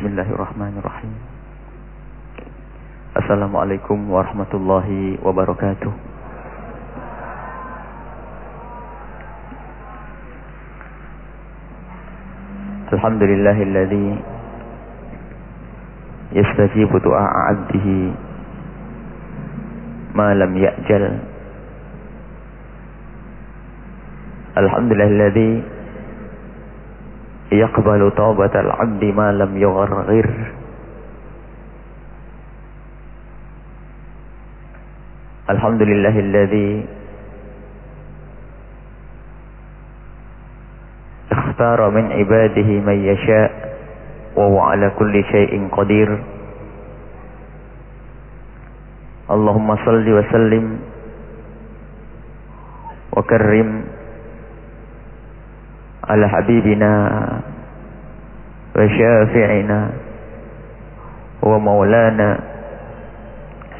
Bismillahirrahmanirrahim. Assalamualaikum warahmatullahi wabarakatuh. Alhamdulillahilladzi yastajibu du'a 'abdihi ma lam ya'jal. Alhamdulillahilladzi يقبل توبة العبد ما لم يغرغر. الحمد لله الذي اختار من عباده من يشاء وهو على كل شيء قدير. اللهم صل وسلم وكرم على حبيبنا وشافعنا ومولانا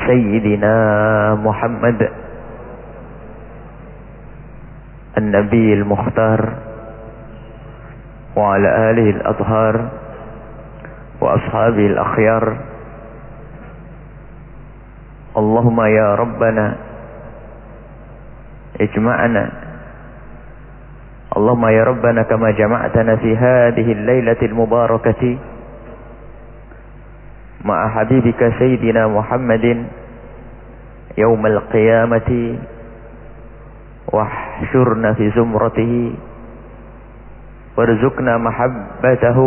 سيدنا محمد النبي المختار وعلى آله الأطهار وأصحابه الأخيار. اللهم يا ربنا اجمعنا اللهم يا ربنا كما جمعتنا في هذه الليلة المباركة مع حبيبك سيدنا محمد يوم القيامة واحشرنا في زمرته وارزقنا محبته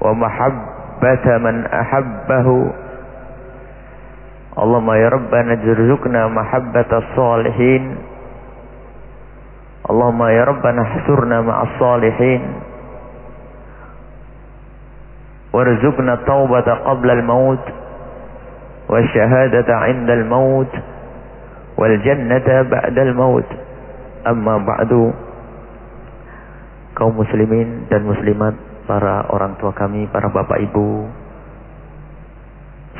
ومحبة من أحبه. اللهم يا ربنا ارزقنا محبة الصالحين. Allahumma ya Rabbana hasurna ma'as salihin. Warzuqna taubata qabla al-maut. Wasyahadata 'inda al-maut. Wal jannata ba'da al-maut. Amma ba'du. Kaum muslimin dan muslimat para orang tua kami para bapak ibu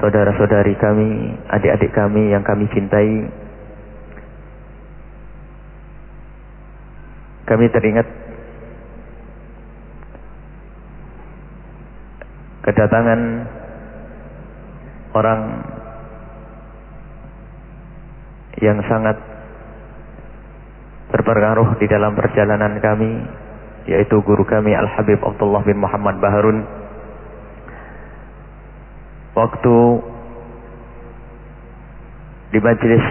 saudara-saudari kami adik-adik kami yang kami cintai. Kami teringat kedatangan orang yang sangat berpengaruh di dalam perjalanan kami yaitu guru kami Al-Habib Abdullah bin Muhammad Baharun. Waktu di majlis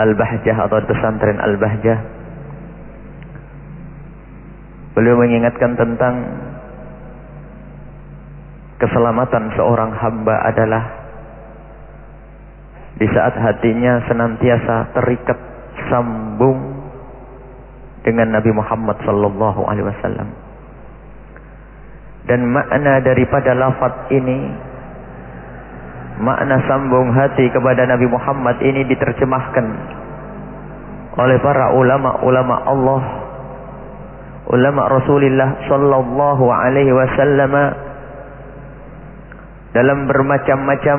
Al-Bahjah atau pesantren Al-Bahjah Beliau mengingatkan tentang keselamatan seorang hamba adalah di saat hatinya senantiasa terikat sambung dengan Nabi Muhammad sallallahu alaihi wasallam. Dan makna daripada lafaz ini makna sambung hati kepada Nabi Muhammad ini diterjemahkan oleh para ulama-ulama Allah ulama Rasulullah sallallahu alaihi wasallam dalam bermacam-macam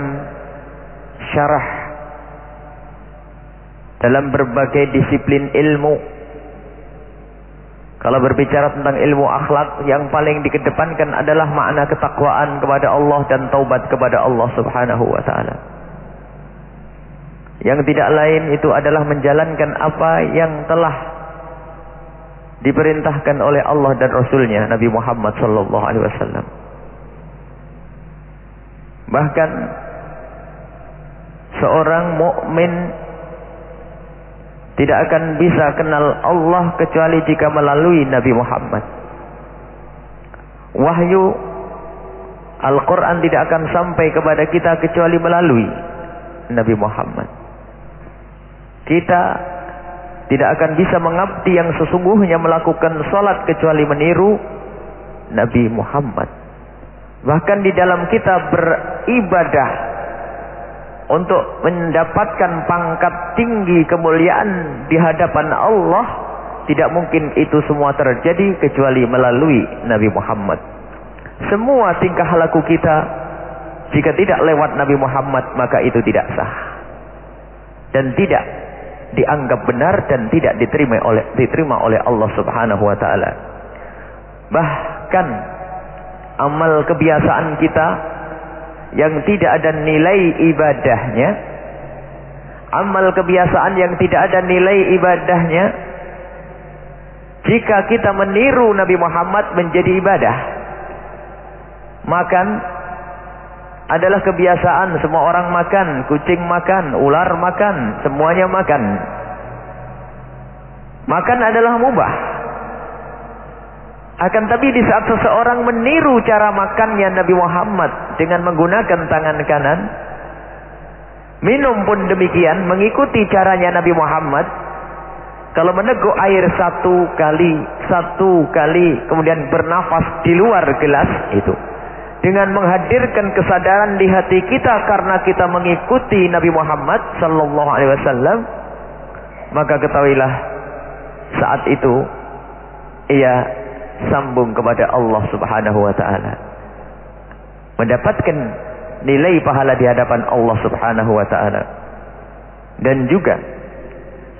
syarah dalam berbagai disiplin ilmu kalau berbicara tentang ilmu akhlak yang paling dikedepankan adalah makna ketakwaan kepada Allah dan taubat kepada Allah Subhanahu wa taala. Yang tidak lain itu adalah menjalankan apa yang telah diperintahkan oleh Allah dan Rasulnya Nabi Muhammad sallallahu alaihi wasallam. Bahkan seorang mukmin tidak akan bisa kenal Allah kecuali jika melalui Nabi Muhammad. Wahyu Al-Quran tidak akan sampai kepada kita kecuali melalui Nabi Muhammad. Kita tidak akan bisa mengabdi yang sesungguhnya melakukan salat kecuali meniru Nabi Muhammad. Bahkan di dalam kita beribadah untuk mendapatkan pangkat tinggi kemuliaan di hadapan Allah, tidak mungkin itu semua terjadi kecuali melalui Nabi Muhammad. Semua tingkah laku kita jika tidak lewat Nabi Muhammad maka itu tidak sah. Dan tidak dianggap benar dan tidak diterima oleh diterima oleh Allah Subhanahu wa taala. Bahkan amal kebiasaan kita yang tidak ada nilai ibadahnya, amal kebiasaan yang tidak ada nilai ibadahnya, jika kita meniru Nabi Muhammad menjadi ibadah, makan adalah kebiasaan semua orang makan, kucing makan, ular makan, semuanya makan. Makan adalah mubah. Akan tapi di saat seseorang meniru cara makannya Nabi Muhammad dengan menggunakan tangan kanan, minum pun demikian, mengikuti caranya Nabi Muhammad. Kalau meneguk air satu kali, satu kali, kemudian bernafas di luar gelas, itu. Dengan menghadirkan kesadaran di hati kita karena kita mengikuti Nabi Muhammad Sallallahu Alaihi Wasallam, maka ketahuilah saat itu ia sambung kepada Allah Subhanahu wa taala. Mendapatkan nilai pahala di hadapan Allah Subhanahu wa taala. Dan juga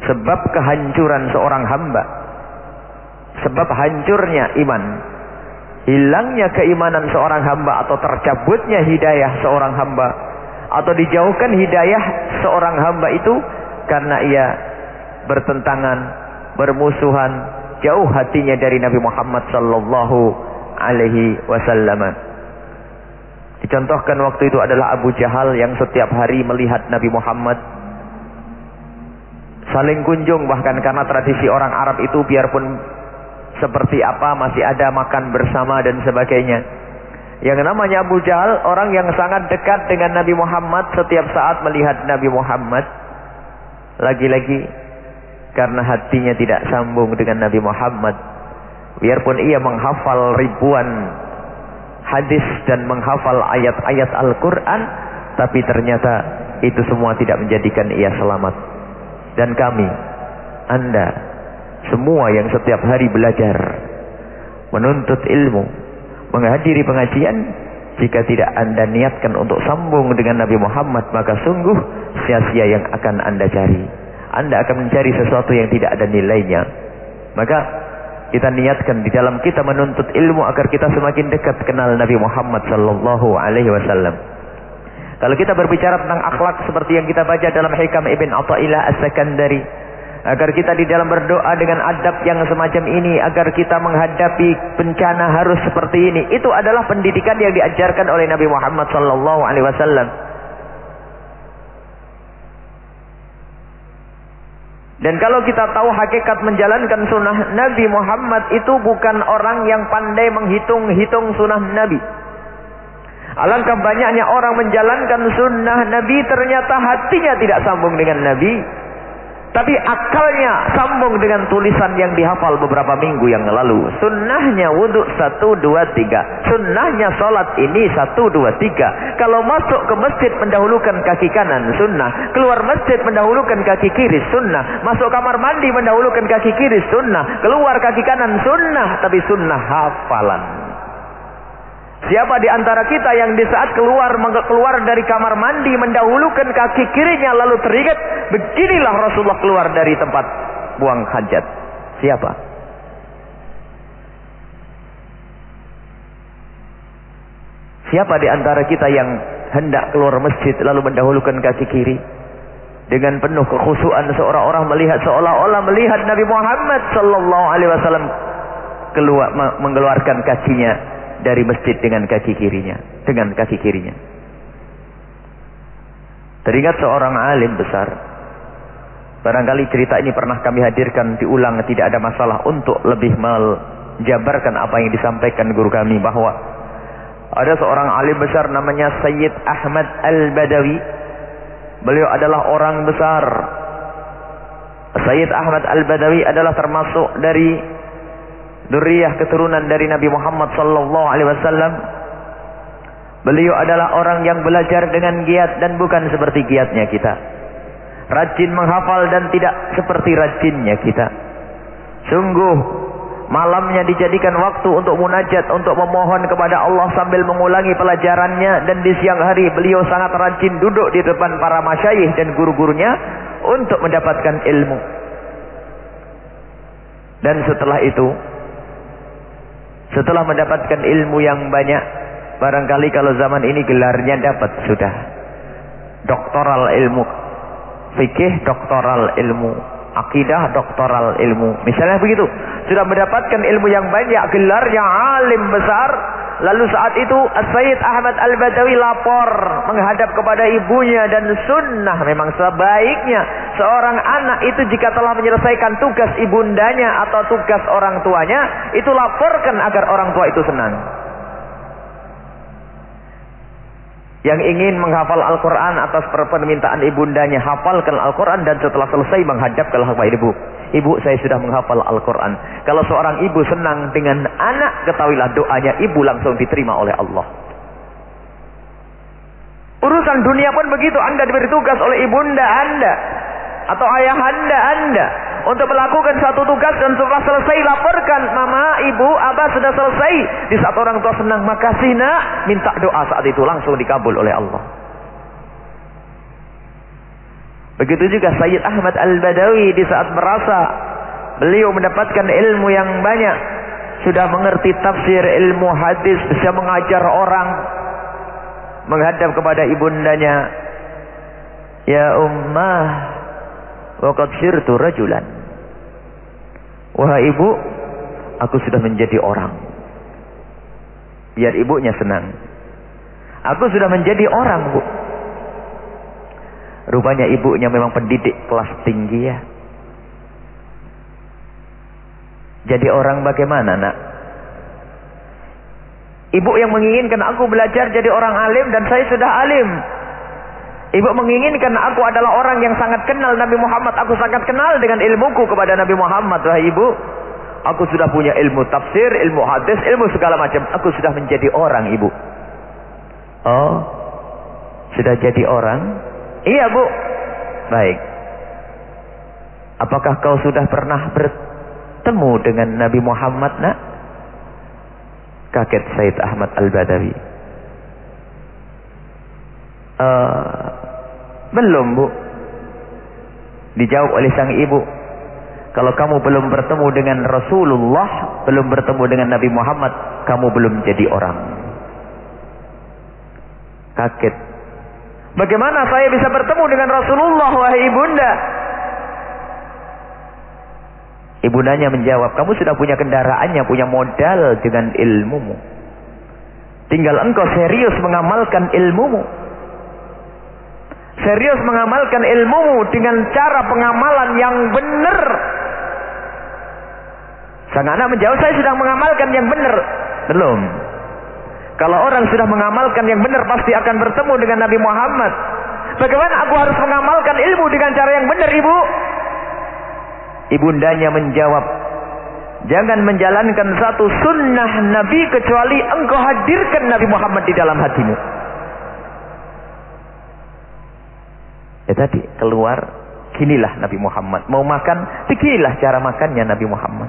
sebab kehancuran seorang hamba sebab hancurnya iman hilangnya keimanan seorang hamba atau tercabutnya hidayah seorang hamba atau dijauhkan hidayah seorang hamba itu karena ia bertentangan bermusuhan jauh hatinya dari Nabi Muhammad sallallahu alaihi wasallam. Dicontohkan waktu itu adalah Abu Jahal yang setiap hari melihat Nabi Muhammad saling kunjung bahkan karena tradisi orang Arab itu biarpun seperti apa masih ada makan bersama dan sebagainya. Yang namanya Abu Jahal orang yang sangat dekat dengan Nabi Muhammad setiap saat melihat Nabi Muhammad lagi-lagi karena hatinya tidak sambung dengan Nabi Muhammad. Biarpun ia menghafal ribuan hadis dan menghafal ayat-ayat Al-Quran, tapi ternyata itu semua tidak menjadikan ia selamat. Dan kami, Anda, semua yang setiap hari belajar, menuntut ilmu, menghadiri pengajian, jika tidak anda niatkan untuk sambung dengan Nabi Muhammad, maka sungguh sia-sia yang akan anda cari. Anda akan mencari sesuatu yang tidak ada nilainya. Maka kita niatkan di dalam kita menuntut ilmu agar kita semakin dekat kenal Nabi Muhammad sallallahu alaihi wasallam. Kalau kita berbicara tentang akhlak seperti yang kita baca dalam Hikam Ibn Athaillah As-Sakandari, agar kita di dalam berdoa dengan adab yang semacam ini, agar kita menghadapi bencana harus seperti ini, itu adalah pendidikan yang diajarkan oleh Nabi Muhammad wasallam. Dan kalau kita tahu hakikat menjalankan sunnah Nabi Muhammad itu bukan orang yang pandai menghitung-hitung sunnah Nabi. Alangkah banyaknya orang menjalankan sunnah Nabi ternyata hatinya tidak sambung dengan Nabi. Tapi akalnya sambung dengan tulisan yang dihafal beberapa minggu yang lalu. Sunnahnya wudhu satu dua tiga. Sunnahnya sholat ini satu dua tiga. Kalau masuk ke masjid mendahulukan kaki kanan sunnah. Keluar masjid mendahulukan kaki kiri sunnah. Masuk kamar mandi mendahulukan kaki kiri sunnah. Keluar kaki kanan sunnah. Tapi sunnah hafalan. Siapa di antara kita yang di saat keluar keluar dari kamar mandi mendahulukan kaki kirinya lalu teringat beginilah Rasulullah keluar dari tempat buang hajat. Siapa? Siapa di antara kita yang hendak keluar masjid lalu mendahulukan kaki kiri? Dengan penuh kekhusuan seorang-orang melihat seolah-olah melihat Nabi Muhammad sallallahu alaihi wasallam keluar mengeluarkan kakinya dari masjid dengan kaki kirinya, dengan kaki kirinya. Teringat seorang alim besar. Barangkali cerita ini pernah kami hadirkan diulang tidak ada masalah untuk lebih menjabarkan apa yang disampaikan guru kami bahwa ada seorang alim besar namanya Sayyid Ahmad Al-Badawi. Beliau adalah orang besar. Sayyid Ahmad Al-Badawi adalah termasuk dari Duriyah keturunan dari Nabi Muhammad sallallahu alaihi wasallam. Beliau adalah orang yang belajar dengan giat dan bukan seperti giatnya kita. Rajin menghafal dan tidak seperti rajinnya kita. Sungguh malamnya dijadikan waktu untuk munajat, untuk memohon kepada Allah sambil mengulangi pelajarannya dan di siang hari beliau sangat rajin duduk di depan para masyayikh dan guru-gurunya untuk mendapatkan ilmu. Dan setelah itu Setelah mendapatkan ilmu yang banyak, barangkali kalau zaman ini gelarnya dapat sudah. Doktoral ilmu fikih, doktoral ilmu akidah, doktoral ilmu. Misalnya begitu. Sudah mendapatkan ilmu yang banyak, gelarnya alim besar, Lalu saat itu Sayyid Ahmad Al-Badawi lapor menghadap kepada ibunya dan sunnah memang sebaiknya seorang anak itu jika telah menyelesaikan tugas ibundanya atau tugas orang tuanya itu laporkan agar orang tua itu senang. Yang ingin menghafal Al-Quran atas permintaan ibundanya hafalkan Al-Quran dan setelah selesai menghadap ke ibu. Ibu saya sudah menghafal Al-Quran. Kalau seorang ibu senang dengan anak, ketahuilah doanya ibu langsung diterima oleh Allah. Urusan dunia pun begitu. Anda diberi tugas oleh ibunda Anda. Atau ayah Anda Anda. Untuk melakukan satu tugas dan setelah selesai laporkan. Mama, ibu, abah sudah selesai. Di saat orang tua senang, makasih nak. Minta doa saat itu langsung dikabul oleh Allah. Begitu juga Sayyid Ahmad Al-Badawi di saat merasa beliau mendapatkan ilmu yang banyak, sudah mengerti tafsir ilmu hadis, bisa mengajar orang, menghadap kepada ibundanya, Ya ummah, waqad sirtu rajulan. Wahai ibu, aku sudah menjadi orang. Biar ibunya senang. Aku sudah menjadi orang, Bu. Rupanya ibunya memang pendidik kelas tinggi ya. Jadi orang bagaimana nak? Ibu yang menginginkan aku belajar jadi orang alim dan saya sudah alim. Ibu menginginkan aku adalah orang yang sangat kenal Nabi Muhammad. Aku sangat kenal dengan ilmuku kepada Nabi Muhammad. Wahai ibu, aku sudah punya ilmu tafsir, ilmu hadis, ilmu segala macam. Aku sudah menjadi orang ibu. Oh, sudah jadi orang? Iya bu. Baik. Apakah kau sudah pernah bertemu dengan Nabi Muhammad nak? Kaget Said Ahmad Al-Badawi. Uh, belum bu. Dijawab oleh sang ibu. Kalau kamu belum bertemu dengan Rasulullah, belum bertemu dengan Nabi Muhammad, kamu belum jadi orang. Kaget Bagaimana saya bisa bertemu dengan Rasulullah wahai ibunda? Ibundanya menjawab, kamu sudah punya kendaraannya, punya modal dengan ilmumu. Tinggal engkau serius mengamalkan ilmumu. Serius mengamalkan ilmumu dengan cara pengamalan yang benar. Sang anak menjawab, saya sudah mengamalkan yang benar. Belum. Kalau orang sudah mengamalkan yang benar pasti akan bertemu dengan Nabi Muhammad. Bagaimana aku harus mengamalkan ilmu dengan cara yang benar, Ibu? Ibundanya menjawab, Jangan menjalankan satu sunnah Nabi kecuali engkau hadirkan Nabi Muhammad di dalam hatimu. Ya tadi keluar, kinilah Nabi Muhammad. Mau makan, beginilah cara makannya Nabi Muhammad.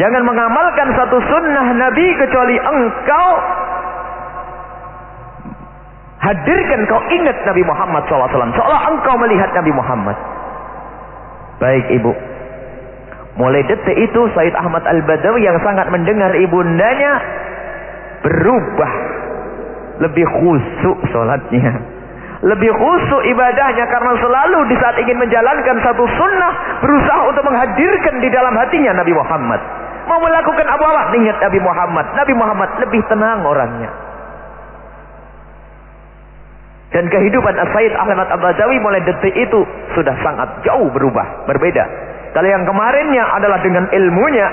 Jangan mengamalkan satu sunnah Nabi kecuali engkau hadirkan kau ingat Nabi Muhammad SAW. Seolah engkau melihat Nabi Muhammad. Baik ibu. Mulai detik itu Said Ahmad Al-Badawi yang sangat mendengar ibundanya berubah. Lebih khusyuk sholatnya lebih khusyuk ibadahnya karena selalu di saat ingin menjalankan satu sunnah berusaha untuk menghadirkan di dalam hatinya Nabi Muhammad. Mau melakukan apa-apa ingat Nabi Muhammad. Nabi Muhammad lebih tenang orangnya. Dan kehidupan As-Sayyid Ahmad Abadawi mulai detik itu sudah sangat jauh berubah, berbeda. Kalau yang kemarinnya adalah dengan ilmunya,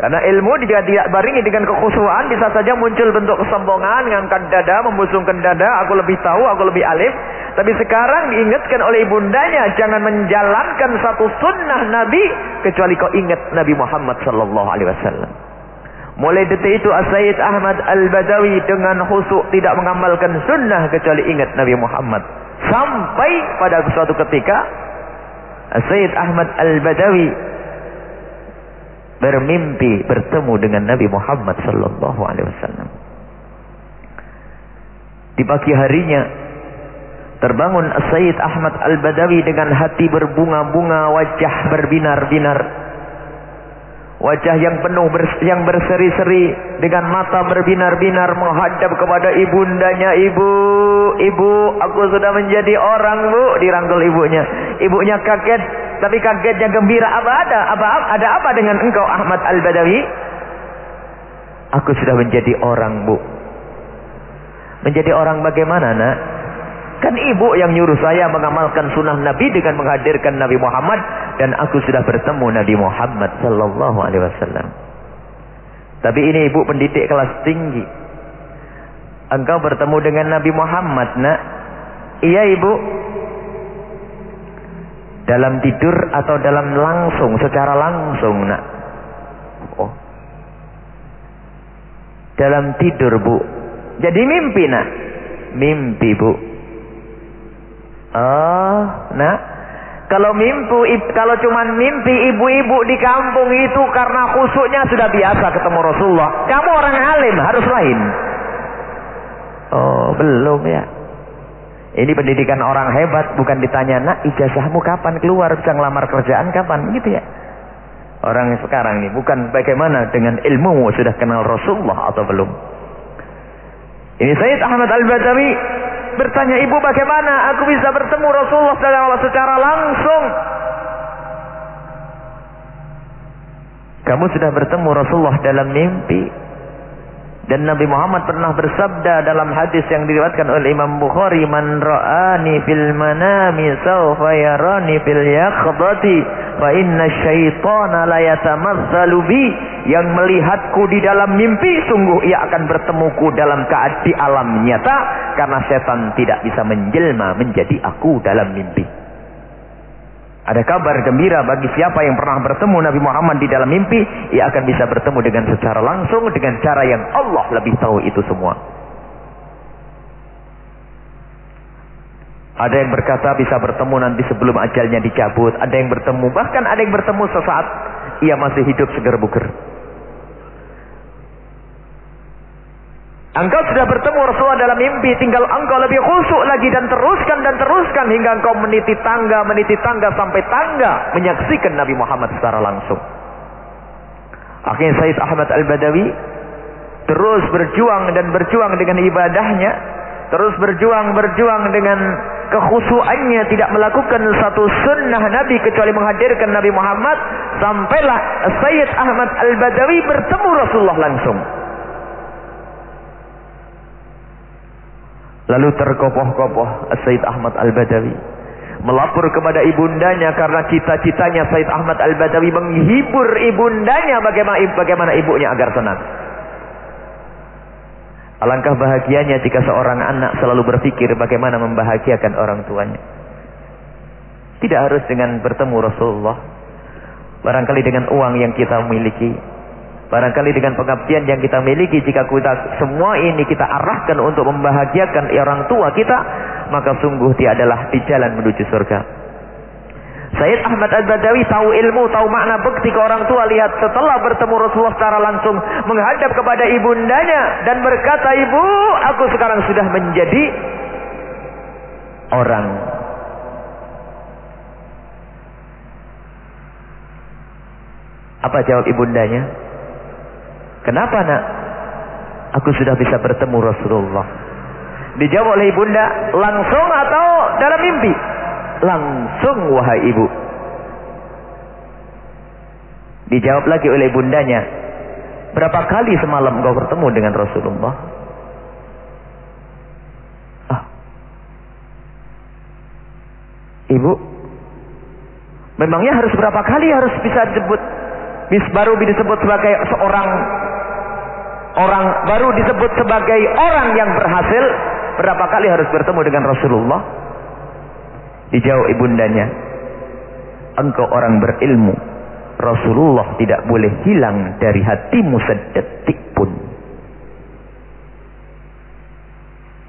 karena ilmu jika tidak baringi dengan kekhusuan bisa saja muncul bentuk kesombongan, mengangkat dada, membusungkan dada, aku lebih tahu, aku lebih alim. Tapi sekarang diingatkan oleh ibundanya jangan menjalankan satu sunnah Nabi kecuali kau ingat Nabi Muhammad sallallahu alaihi wasallam. Mulai detik itu As-Sayyid Ahmad Al-Badawi dengan khusuk tidak mengamalkan sunnah kecuali ingat Nabi Muhammad. Sampai pada suatu ketika As-Sayyid Ahmad Al-Badawi bermimpi bertemu dengan Nabi Muhammad sallallahu alaihi wasallam. Di pagi harinya terbangun Sayyid Ahmad Al-Badawi dengan hati berbunga-bunga, wajah berbinar-binar. Wajah yang penuh bers yang berseri-seri dengan mata berbinar-binar menghadap kepada ibundanya. Ibu, ibu, aku sudah menjadi orang, Bu. Dirangkul ibunya. Ibunya kaget, tapi kagetnya gembira. Apa ada? Apa ada apa dengan engkau Ahmad Al-Badawi? Aku sudah menjadi orang, Bu. Menjadi orang bagaimana, Nak? Kan ibu yang nyuruh saya mengamalkan sunnah Nabi dengan menghadirkan Nabi Muhammad dan aku sudah bertemu Nabi Muhammad sallallahu alaihi wasallam. Tapi ini ibu pendidik kelas tinggi. Engkau bertemu dengan Nabi Muhammad, Nak? Iya, Ibu. Dalam tidur atau dalam langsung, secara langsung, Nak? Oh. Dalam tidur, Bu. Jadi mimpi, Nak? Mimpi, Bu. Oh, nak. Kalau mimpi, kalau cuman mimpi ibu-ibu di kampung itu karena khusuknya sudah biasa ketemu Rasulullah. Kamu orang alim, harus lain. Oh, belum ya. Ini pendidikan orang hebat, bukan ditanya, nak ijazahmu kapan keluar, bisa ngelamar kerjaan kapan, gitu ya. Orang sekarang ini bukan bagaimana dengan ilmu sudah kenal Rasulullah atau belum. Ini Sayyid Ahmad Al-Badawi bertanya ibu bagaimana aku bisa bertemu Rasulullah secara langsung. Kamu sudah bertemu Rasulullah dalam mimpi. Dan Nabi Muhammad pernah bersabda dalam hadis yang diriwayatkan oleh Imam Bukhari, "Man ra'ani fil manami sawfa yarani fil yaqdati, fa inna syaitana la yatamatsalu bi." Yang melihatku di dalam mimpi, sungguh ia akan bertemuku dalam keadaan alam nyata karena setan tidak bisa menjelma menjadi aku dalam mimpi. Ada kabar gembira bagi siapa yang pernah bertemu Nabi Muhammad di dalam mimpi, ia akan bisa bertemu dengan secara langsung dengan cara yang Allah lebih tahu itu semua. Ada yang berkata bisa bertemu nanti sebelum ajalnya dicabut, ada yang bertemu bahkan ada yang bertemu sesaat ia masih hidup segar buger. Engkau sudah bertemu Rasulullah dalam mimpi, tinggal engkau lebih khusyuk lagi dan teruskan dan teruskan hingga engkau meniti tangga, meniti tangga sampai tangga menyaksikan Nabi Muhammad secara langsung. Akhirnya Said Ahmad Al-Badawi terus berjuang dan berjuang dengan ibadahnya, terus berjuang berjuang dengan kekhusuannya tidak melakukan satu sunnah Nabi kecuali menghadirkan Nabi Muhammad sampailah Sayyid Ahmad Al-Badawi bertemu Rasulullah langsung. Lalu terkopoh-kopoh Said Ahmad Al-Badawi. Melapor kepada ibundanya karena cita-citanya Said Ahmad Al-Badawi menghibur ibundanya bagaimana, bagaimana ibunya agar senang. Alangkah bahagianya jika seorang anak selalu berpikir bagaimana membahagiakan orang tuanya. Tidak harus dengan bertemu Rasulullah. Barangkali dengan uang yang kita miliki. Barangkali dengan pengabdian yang kita miliki jika kita semua ini kita arahkan untuk membahagiakan orang tua kita, maka sungguh dia adalah di jalan menuju surga. Sayyid Ahmad Al-Badawi tahu ilmu, tahu makna bekti ke orang tua. Lihat setelah bertemu Rasulullah secara langsung menghadap kepada ibundanya dan berkata, "Ibu, aku sekarang sudah menjadi orang." Apa jawab ibundanya? Kenapa nak? Aku sudah bisa bertemu Rasulullah. Dijawab oleh ibunda, langsung atau dalam mimpi? Langsung wahai ibu. Dijawab lagi oleh ibundanya, berapa kali semalam engkau bertemu dengan Rasulullah? Ah. Ibu, memangnya harus berapa kali harus bisa disebut baru disebut sebagai seorang orang baru disebut sebagai orang yang berhasil berapa kali harus bertemu dengan Rasulullah dijawab ibundanya engkau orang berilmu Rasulullah tidak boleh hilang dari hatimu sedetik pun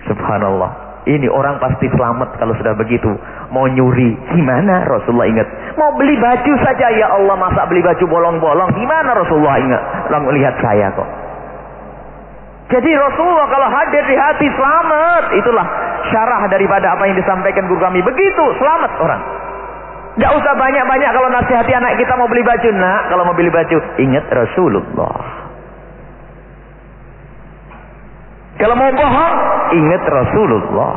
subhanallah ini orang pasti selamat kalau sudah begitu. Mau nyuri, gimana Rasulullah ingat? Mau beli baju saja, ya Allah masa beli baju bolong-bolong, gimana Rasulullah ingat? Lang lihat saya kok. Jadi Rasulullah kalau hadir di hati selamat, itulah syarah daripada apa yang disampaikan guru kami. Begitu, selamat orang. Gak usah banyak-banyak kalau nasihati anak kita mau beli baju. Nak, kalau mau beli baju, ingat Rasulullah. Kalau mau bohong, ingat Rasulullah.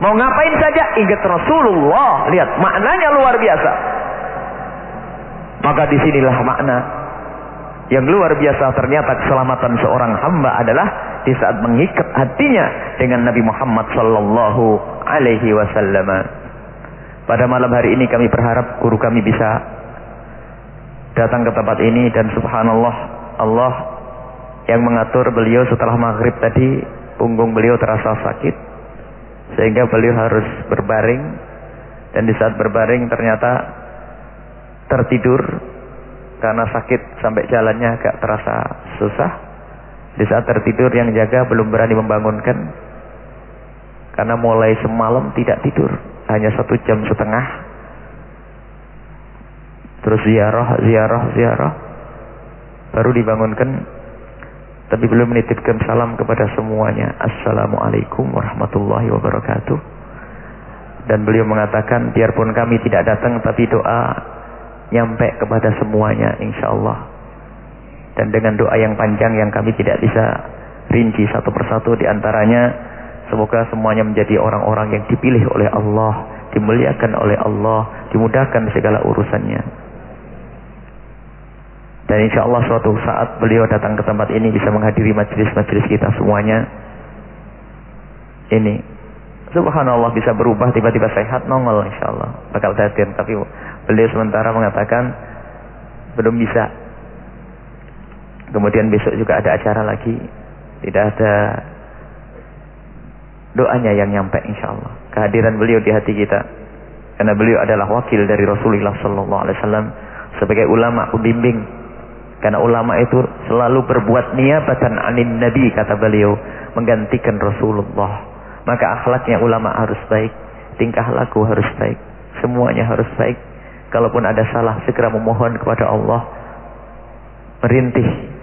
Mau ngapain saja, ingat Rasulullah. Lihat, maknanya luar biasa. Maka di sinilah makna yang luar biasa ternyata keselamatan seorang hamba adalah di saat mengikat hatinya dengan Nabi Muhammad sallallahu alaihi wasallam. Pada malam hari ini kami berharap guru kami bisa datang ke tempat ini dan subhanallah Allah yang mengatur beliau setelah maghrib tadi punggung beliau terasa sakit sehingga beliau harus berbaring dan di saat berbaring ternyata tertidur karena sakit sampai jalannya agak terasa susah. Di saat tertidur yang jaga belum berani membangunkan. Karena mulai semalam tidak tidur. Hanya satu jam setengah. Terus ziarah ziarah ziarah. Baru dibangunkan. Tapi belum menitipkan salam kepada semuanya. Assalamualaikum warahmatullahi wabarakatuh. Dan beliau mengatakan biarpun kami tidak datang tapi doa nyampe kepada semuanya insya Allah dan dengan doa yang panjang yang kami tidak bisa rinci satu persatu di antaranya Semoga semuanya menjadi orang-orang yang dipilih oleh Allah, dimuliakan oleh Allah, dimudahkan segala urusannya. Dan insya Allah suatu saat beliau datang ke tempat ini bisa menghadiri majelis-majelis kita semuanya. Ini, subhanallah bisa berubah tiba-tiba sehat nongol insya Allah. Bakal datang. Tapi beliau sementara mengatakan belum bisa. Kemudian besok juga ada acara lagi. Tidak ada doanya yang nyampe insya Allah. Kehadiran beliau di hati kita. Karena beliau adalah wakil dari Rasulullah sallallahu alaihi wasallam sebagai ulama pembimbing. Karena ulama itu selalu berbuat niabatan anin nabi kata beliau, menggantikan Rasulullah. Maka akhlaknya ulama harus baik, tingkah laku harus baik, semuanya harus baik. Kalaupun ada salah segera memohon kepada Allah, merintih.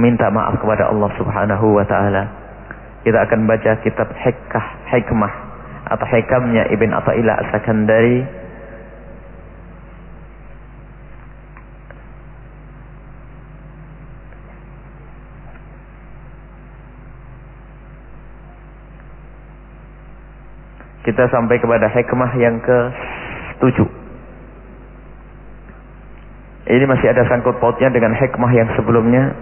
Minta maaf kepada Allah Subhanahu wa taala. Kita akan baca kitab Hikah Hikmah atau Hikamnya Ibn Athaillah As-Sakandari Kita sampai kepada hikmah yang ke tujuh. Ini masih ada sangkut pautnya dengan hikmah yang sebelumnya.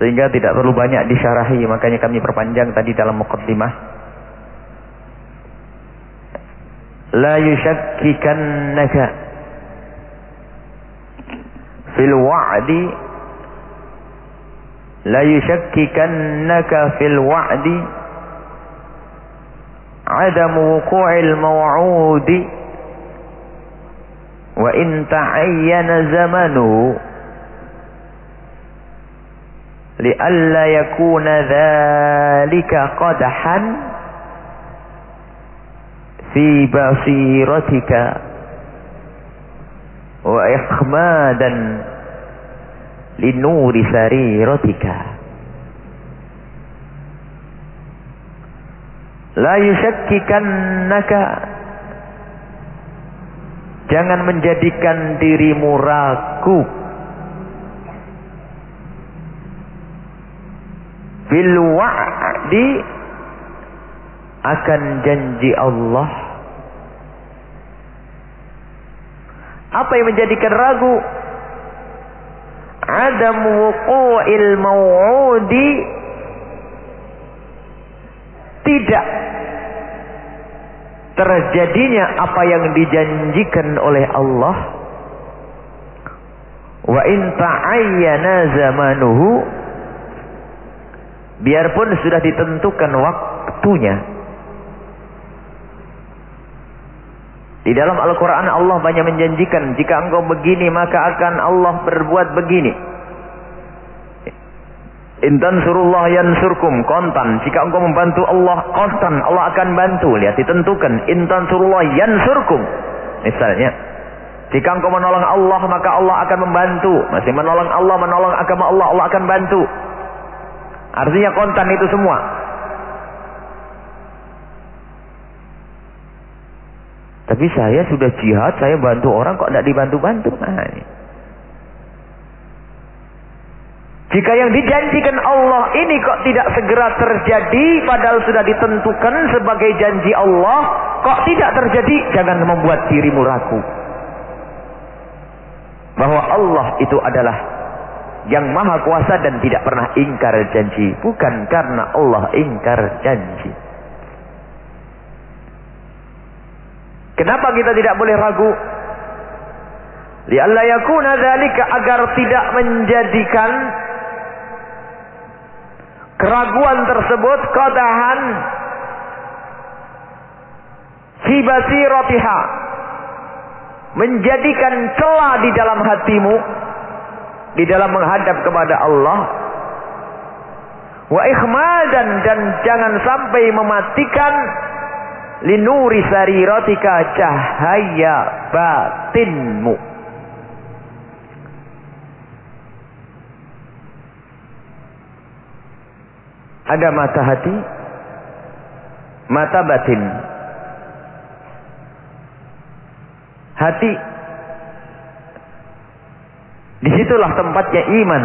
Sehingga tidak perlu banyak disyarahi. Makanya kami perpanjang tadi dalam muqaddimah. La yushakkikannaka fil wa'di. La yushakkikannaka fil wa'di. Adam wuqu'il maw'udi in ta'ayyana zamanuhu لئلا يكون ذلك قدحا في بصيرتك وإخمادا لنور سريرتك. لا يشككنك jangan menjadikan dirimu ragu. Bil wa'di akan janji Allah. Apa yang menjadikan ragu? Adam wuqu'il maw'udi. Tidak terjadinya apa yang dijanjikan oleh Allah wa in ta'ayyana zamanuhu Biarpun sudah ditentukan waktunya. Di dalam Al-Quran Allah banyak menjanjikan jika engkau begini maka akan Allah berbuat begini. Intan surullah yansurkum kontan. Jika engkau membantu Allah kontan Allah akan bantu. Lihat ditentukan intan surullah yansurkum. Misalnya jika engkau menolong Allah maka Allah akan membantu. Masih menolong Allah menolong agama Allah Allah akan bantu. Artinya kontan itu semua. Tapi saya sudah jihad, saya bantu orang kok tidak dibantu-bantu. Nah. Jika yang dijanjikan Allah ini kok tidak segera terjadi padahal sudah ditentukan sebagai janji Allah, kok tidak terjadi? Jangan membuat dirimu ragu. Bahwa Allah itu adalah yang maha kuasa dan tidak pernah ingkar janji. Bukan karena Allah ingkar janji. Kenapa kita tidak boleh ragu? Lialla yakuna dzalika agar tidak menjadikan keraguan tersebut qadahan fi basiratiha menjadikan celah di dalam hatimu di dalam menghadap kepada Allah. Wa ikhmadan dan jangan sampai mematikan linuri sariratika cahaya batinmu Ada mata hati, mata batin. Hati di situlah tempatnya iman.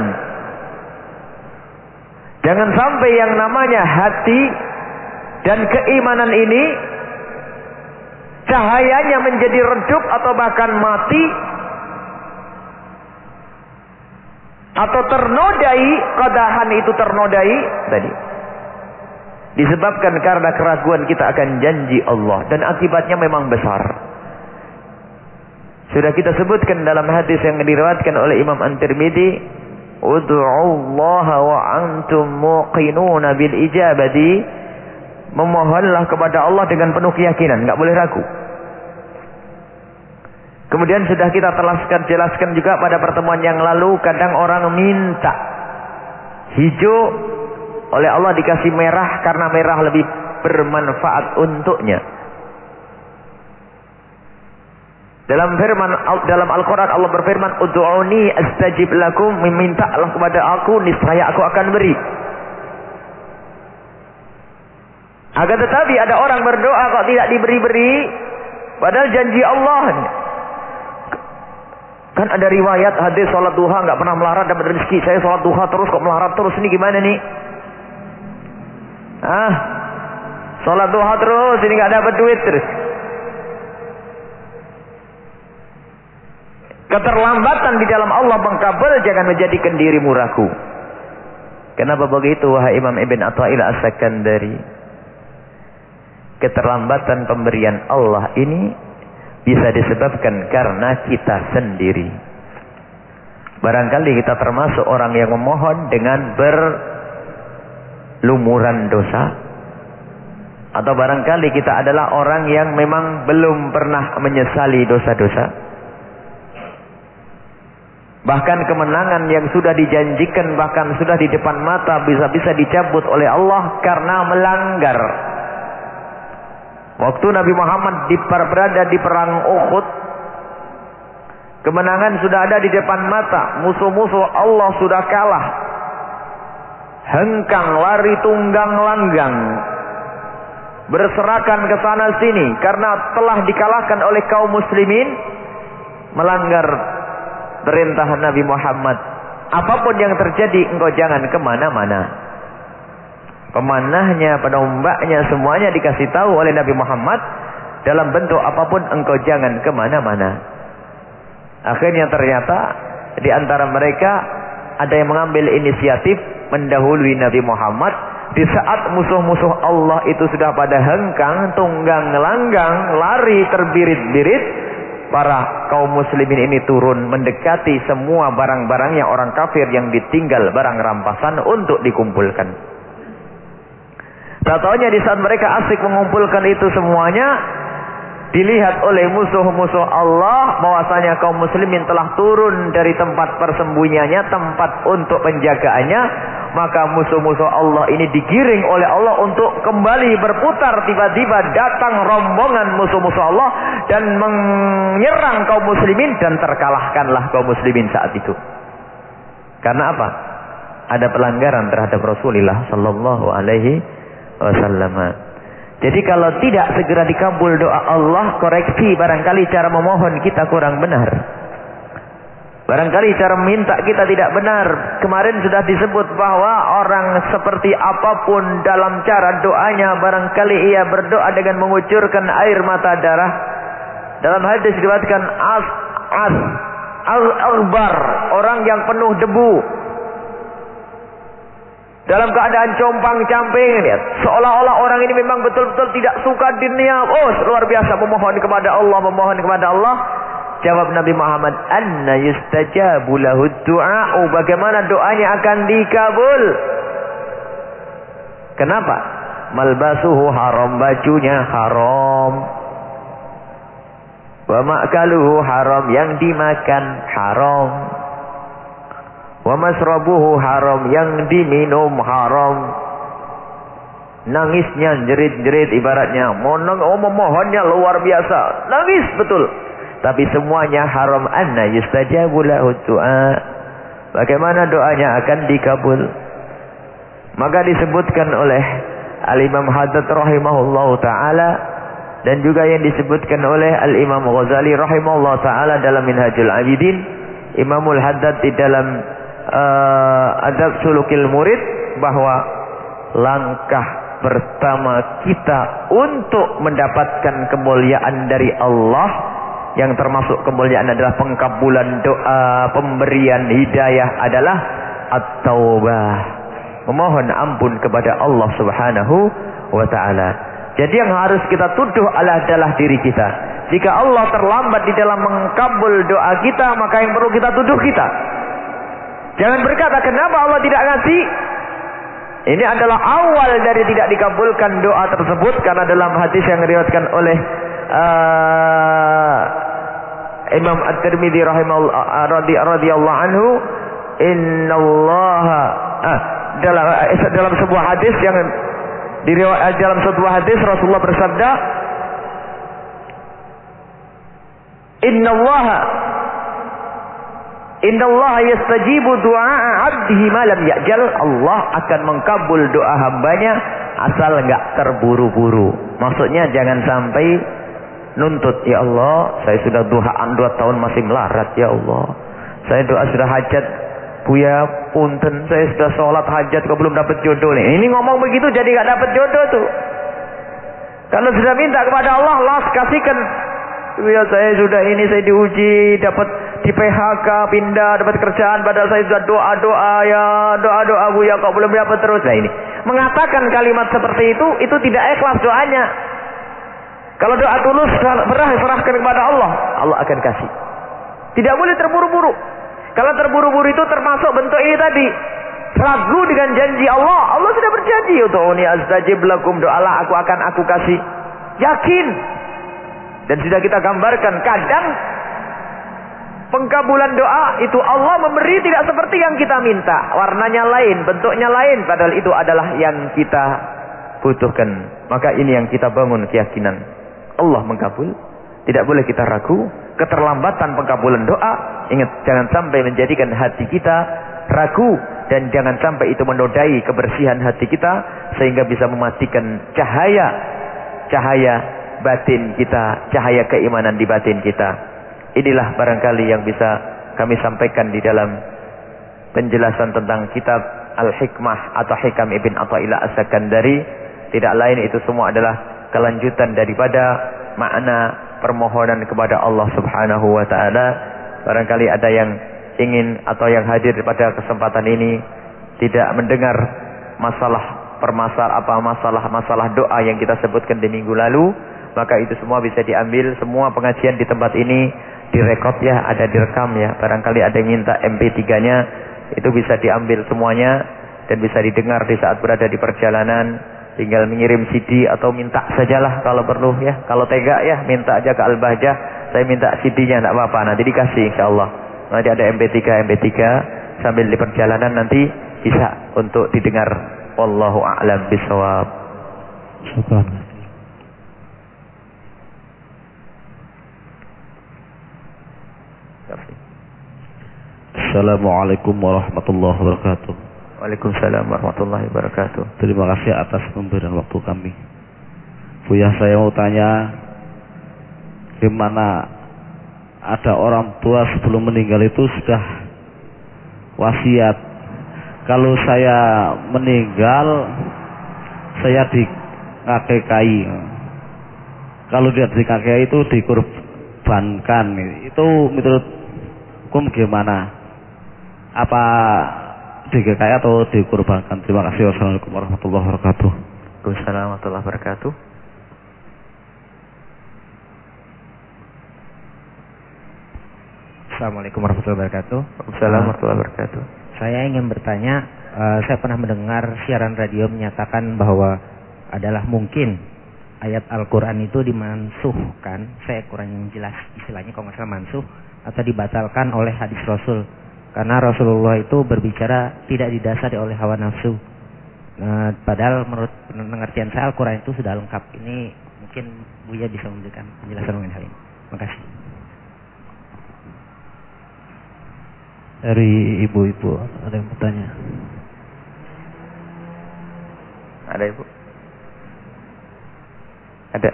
Jangan sampai yang namanya hati dan keimanan ini cahayanya menjadi redup atau bahkan mati atau ternodai, kadahan itu ternodai tadi. Disebabkan karena keraguan kita akan janji Allah. Dan akibatnya memang besar. Sudah kita sebutkan dalam hadis yang diriwayatkan oleh Imam An-Tirmidzi, "Ud'ullaha wa antum muqinuna bil ijabati." Memohonlah kepada Allah dengan penuh keyakinan, enggak boleh ragu. Kemudian sudah kita telaskan jelaskan juga pada pertemuan yang lalu, kadang orang minta hijau oleh Allah dikasih merah karena merah lebih bermanfaat untuknya. Dalam firman dalam Al-Qur'an Allah berfirman, "Ud'uni astajib lakum." Memintalah kepada aku, niscaya aku akan beri. Agar tetapi ada orang berdoa kok tidak diberi-beri, padahal janji Allah. Kan ada riwayat hadis salat duha nggak pernah melarat dapat rezeki. Saya salat duha terus kok melarat terus ini gimana nih? Ah, sholat duha terus, ini nggak dapat duit terus. Keterlambatan di dalam Allah mengkabul jangan menjadikan dirimu ragu. Kenapa begitu wahai Imam Ibn Atta'il As-Sakandari? Keterlambatan pemberian Allah ini bisa disebabkan karena kita sendiri. Barangkali kita termasuk orang yang memohon dengan ber lumuran dosa atau barangkali kita adalah orang yang memang belum pernah menyesali dosa-dosa bahkan kemenangan yang sudah dijanjikan bahkan sudah di depan mata bisa-bisa dicabut oleh Allah karena melanggar waktu Nabi Muhammad berada di perang Uhud kemenangan sudah ada di depan mata. Musuh-musuh Allah sudah kalah. Hengkang lari tunggang langgang. Berserakan ke sana sini karena telah dikalahkan oleh kaum muslimin melanggar perintah Nabi Muhammad. Apa pun yang terjadi engkau jangan ke mana-mana pemanahnya penumbaknya semuanya dikasih tahu oleh Nabi Muhammad dalam bentuk apa pun engkau jangan ke mana-mana akhirnya ternyata di antara mereka ada yang mengambil inisiatif mendahului Nabi Muhammad di saat musuh-musuh Allah itu sudah pada hengkang, tunggang langgang, lari terbirit-birit, para kaum muslimin ini turun mendekati semua barang-barangnya orang kafir yang ditinggal barang rampasan untuk dikumpulkan. Tak di saat mereka asik mengumpulkan itu semuanya, dilihat oleh musuh-musuh Allah bahwasanya kaum muslimin telah turun dari tempat persembunyiannya, tempat untuk penjagaannya, maka musuh-musuh Allah ini digiring oleh Allah untuk kembali berputar tiba-tiba datang rombongan musuh-musuh Allah dan menyerang kaum muslimin dan terkalahkanlah kaum muslimin saat itu. Karena apa? Ada pelanggaran terhadap Rasulullah sallallahu alaihi wasallam. Jadi kalau tidak segera dikabul doa Allah, koreksi barangkali cara memohon kita kurang benar. Barangkali cara minta kita tidak benar. Kemarin sudah disebut bahwa orang seperti apa pun dalam cara doanya, barangkali ia berdoa dengan mengucurkan air mata darah. Dalam hadis diriwayatkan as as al-akbar, orang yang penuh debu, dalam keadaan compang-camping lihat. Seolah-olah orang ini memang betul-betul tidak suka dunia oh luar biasa. Memohon kepada Allah memohon kepada Allah. Jawab Nabi Muhammad anna yustajabu lahu du'a bagaimana doanya akan dikabul? Kenapa? Malbasuhu haram bajunya haram. Wa ma'kaluhu haram yang dimakan haram Wa masrabuhu haram yang diminum haram. Nangisnya jerit-jerit ibaratnya. Monong, oh memohonnya luar biasa. Nangis betul. Tapi semuanya haram. Anna yustajabu lahu du'a. Bagaimana doanya akan dikabul. Maka disebutkan oleh Al-Imam Haddad rahimahullah ta'ala. Dan juga yang disebutkan oleh Al-Imam Ghazali rahimahullah ta'ala dalam Minhajul Abidin. Imamul Haddad di dalam uh, adab sulukil murid bahwa langkah pertama kita untuk mendapatkan kemuliaan dari Allah yang termasuk kemuliaan adalah pengkabulan doa, pemberian hidayah adalah at-taubah. Memohon ampun kepada Allah Subhanahu wa taala. Jadi yang harus kita tuduh adalah diri kita. Jika Allah terlambat di dalam mengkabul doa kita, maka yang perlu kita tuduh kita. Jangan berkata kenapa Allah tidak ngasih. Ini adalah awal dari tidak dikabulkan doa tersebut karena dalam hadis yang diriwayatkan oleh uh, Imam At-Tirmidzi rahimahullah radhiyallahu anhu innallaha ah, dalam eh, dalam sebuah hadis yang dalam sebuah hadis Rasulullah bersabda innallaha Innallaha yastajibu du'a 'abdihi ma lam ya'jal. Allah akan mengkabul doa hambanya asal enggak terburu-buru. Maksudnya jangan sampai nuntut ya Allah, saya sudah duhaan dua tahun masih melarat ya Allah. Saya doa sudah hajat Buya punten saya sudah sholat hajat kok belum dapat jodoh nih. Ini ngomong begitu jadi nggak dapat jodoh tuh. Kalau sudah minta kepada Allah, Allah kasihkan. Ya saya sudah ini saya diuji dapat di PHK, pindah, dapat kerjaan, padahal saya sudah doa-doa ya, doa-doa Bu ya kok belum dapat terus. Nah ini, mengatakan kalimat seperti itu, itu tidak ikhlas doanya. Kalau doa tulus, berah, serahkan kepada Allah, Allah akan kasih. Tidak boleh terburu-buru. Kalau terburu-buru itu termasuk bentuk ini tadi. Ragu dengan janji Allah. Allah sudah berjanji. Utu'uni astajib lakum doalah aku akan aku kasih. Yakin. Dan sudah kita gambarkan. Kadang Pengkabulan doa itu Allah memberi tidak seperti yang kita minta. Warnanya lain, bentuknya lain. Padahal itu adalah yang kita butuhkan. Maka ini yang kita bangun keyakinan. Allah mengkabul. Tidak boleh kita ragu. Keterlambatan pengkabulan doa. Ingat, jangan sampai menjadikan hati kita ragu. Dan jangan sampai itu menodai kebersihan hati kita. Sehingga bisa mematikan cahaya. Cahaya batin kita. Cahaya keimanan di batin kita. Inilah barangkali yang bisa kami sampaikan di dalam penjelasan tentang kitab Al-Hikmah atau Hikam Ibn Atta'ila As-Sakandari. Tidak lain itu semua adalah kelanjutan daripada makna permohonan kepada Allah Subhanahu wa taala. Barangkali ada yang ingin atau yang hadir pada kesempatan ini tidak mendengar masalah permasal apa masalah-masalah doa yang kita sebutkan di minggu lalu, maka itu semua bisa diambil semua pengajian di tempat ini direkod ya, ada direkam ya. Barangkali ada yang minta MP3-nya, itu bisa diambil semuanya dan bisa didengar di saat berada di perjalanan. Tinggal mengirim CD atau minta sajalah kalau perlu ya. Kalau tega ya, minta aja ke Al-Bahjah. Saya minta CD-nya, tidak apa-apa. Nanti dikasih insya Allah. Nanti ada MP3, MP3 sambil di perjalanan nanti bisa untuk didengar. Wallahu a'lam bisawab. Syukur. Assalamualaikum warahmatullahi wabarakatuh. Waalaikumsalam warahmatullahi wabarakatuh. Terima kasih atas pemberian waktu kami. Buya saya mau tanya gimana ada orang tua sebelum meninggal itu sudah wasiat. Kalau saya meninggal saya di KKI. Kalau dia di KKI itu dikurbankan. Itu menurut hukum gimana? Apa di KKI atau dikurbankan? Terima kasih. Wassalamualaikum warahmatullahi wabarakatuh. Waalaikumsalam warahmatullahi wabarakatuh. Assalamualaikum warahmatullahi wabarakatuh. Waalaikumsalam warahmatullahi wabarakatuh. Saya ingin bertanya, uh, saya pernah mendengar siaran radio menyatakan bahwa adalah mungkin ayat Al-Quran itu dimansuhkan, saya kurang jelas istilahnya kalau nggak salah mansuh, atau dibatalkan oleh hadis Rasul. Karena Rasulullah itu berbicara tidak didasari oleh hawa nafsu. Nah, padahal menurut pengertian saya Al-Quran itu sudah lengkap. Ini mungkin Buya bisa memberikan penjelasan mengenai hal ini. Terima kasih. Dari ibu-ibu ada yang bertanya. Ada ibu? Ada.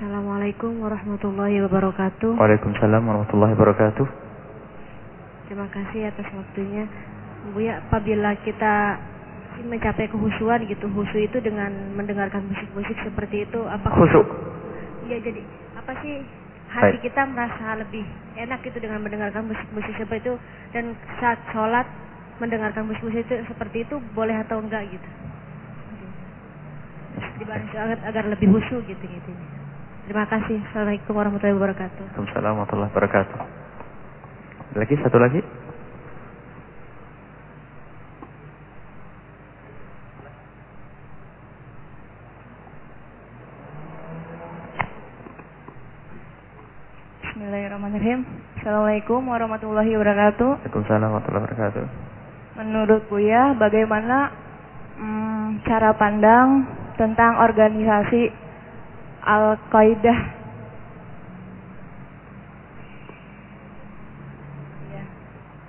Assalamualaikum warahmatullahi wabarakatuh. Waalaikumsalam warahmatullahi wabarakatuh. Terima kasih atas waktunya. Bu ya, apabila kita mencapai kehusuan gitu, husu itu dengan mendengarkan musik-musik seperti itu, apa Khusyuk. Iya, jadi apa sih hati Baik. kita merasa lebih enak gitu dengan mendengarkan musik-musik seperti itu dan saat sholat mendengarkan musik-musik itu seperti itu boleh atau enggak gitu? Dibanding agar, agar lebih husu gitu gitu. Terima kasih. Assalamualaikum warahmatullahi wabarakatuh. Waalaikumsalam warahmatullahi wabarakatuh. Lagi satu lagi? Bismillahirrahmanirrahim. Assalamualaikum warahmatullahi wabarakatuh. Waalaikumsalam warahmatullahi wabarakatuh. Menurut Buya, bagaimana mm, cara pandang tentang organisasi Al-Qaeda? Ya.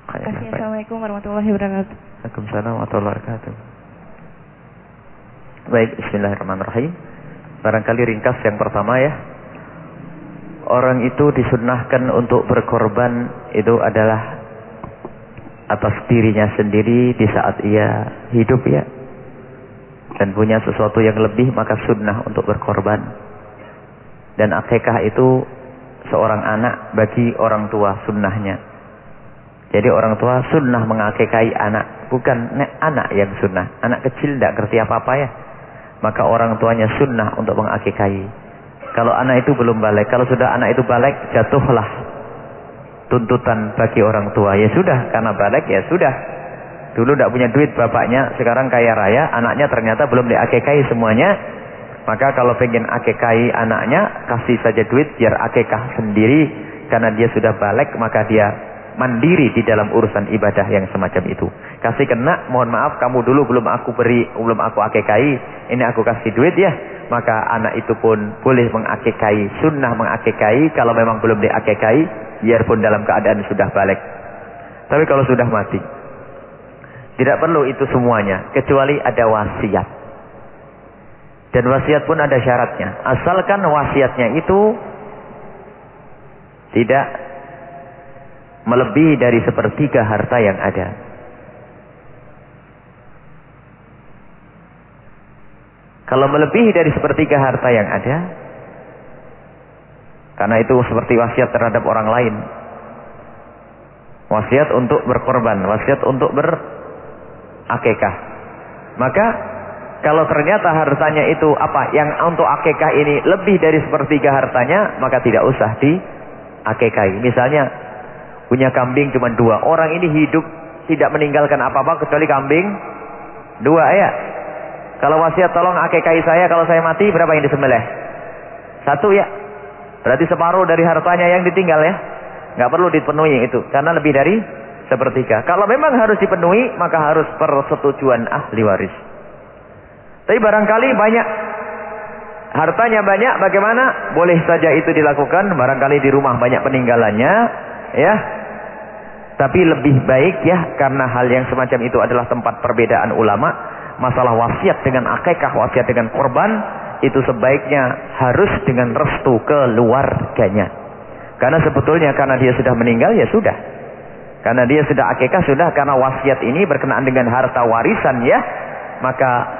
Kasih. Assalamualaikum warahmatullahi wabarakatuh. Waalaikumsalam warahmatullahi wabarakatuh. Baik, bismillahirrahmanirrahim. Barangkali ringkas yang pertama ya. Orang itu disunnahkan untuk berkorban itu adalah atas dirinya sendiri di saat ia hidup ya. Dan punya sesuatu yang lebih maka sunnah untuk berkorban. Dan akikah itu seorang anak bagi orang tua sunnahnya. Jadi orang tua sunnah mengakikahi anak, bukan anak yang sunnah. Anak kecil tidak ngerti apa-apa ya. Maka orang tuanya sunnah untuk mengakikahi. Kalau anak itu belum balik, kalau sudah anak itu balik, jatuhlah tuntutan bagi orang tua. Ya sudah, karena balik ya sudah. Dulu tidak punya duit bapaknya, sekarang kaya raya, anaknya ternyata belum diakikahi semuanya. Maka kalau pengen akikahi anaknya, kasih saja duit biar akikah sendiri. Karena dia sudah balik, maka dia mandiri di dalam urusan ibadah yang semacam itu. Kasih kena, mohon maaf kamu dulu belum aku beri, belum aku akikahi, ini aku kasih duit ya. Maka anak itu pun boleh mengakikahi, sunnah mengakikahi, kalau memang belum diakikahi, biarpun dalam keadaan sudah balik. Tapi kalau sudah mati, tidak perlu itu semuanya, kecuali ada wasiat. Dan wasiat pun ada syaratnya. Asalkan wasiatnya itu tidak melebihi dari sepertiga harta yang ada. Kalau melebihi dari sepertiga harta yang ada, karena itu seperti wasiat terhadap orang lain. Wasiat untuk berkorban, wasiat untuk berakekah. Maka kalau ternyata hartanya itu apa yang untuk akekah ini lebih dari sepertiga hartanya, maka tidak usah di akekahi. Misalnya punya kambing cuma dua, orang ini hidup tidak meninggalkan apa-apa kecuali kambing dua ya. Kalau wasiat tolong akekahi saya kalau saya mati berapa yang disembelih? Satu ya. Berarti separuh dari hartanya yang ditinggal ya. Nggak perlu dipenuhi itu karena lebih dari sepertiga. Kalau memang harus dipenuhi maka harus persetujuan ahli waris. Tapi barangkali banyak hartanya banyak bagaimana? Boleh saja itu dilakukan barangkali di rumah banyak peninggalannya ya. Tapi lebih baik ya karena hal yang semacam itu adalah tempat perbedaan ulama, masalah wasiat dengan akikah, wasiat dengan korban itu sebaiknya harus dengan restu keluarganya. Karena sebetulnya karena dia sudah meninggal ya sudah. Karena dia sudah akikah sudah karena wasiat ini berkenaan dengan harta warisan ya, maka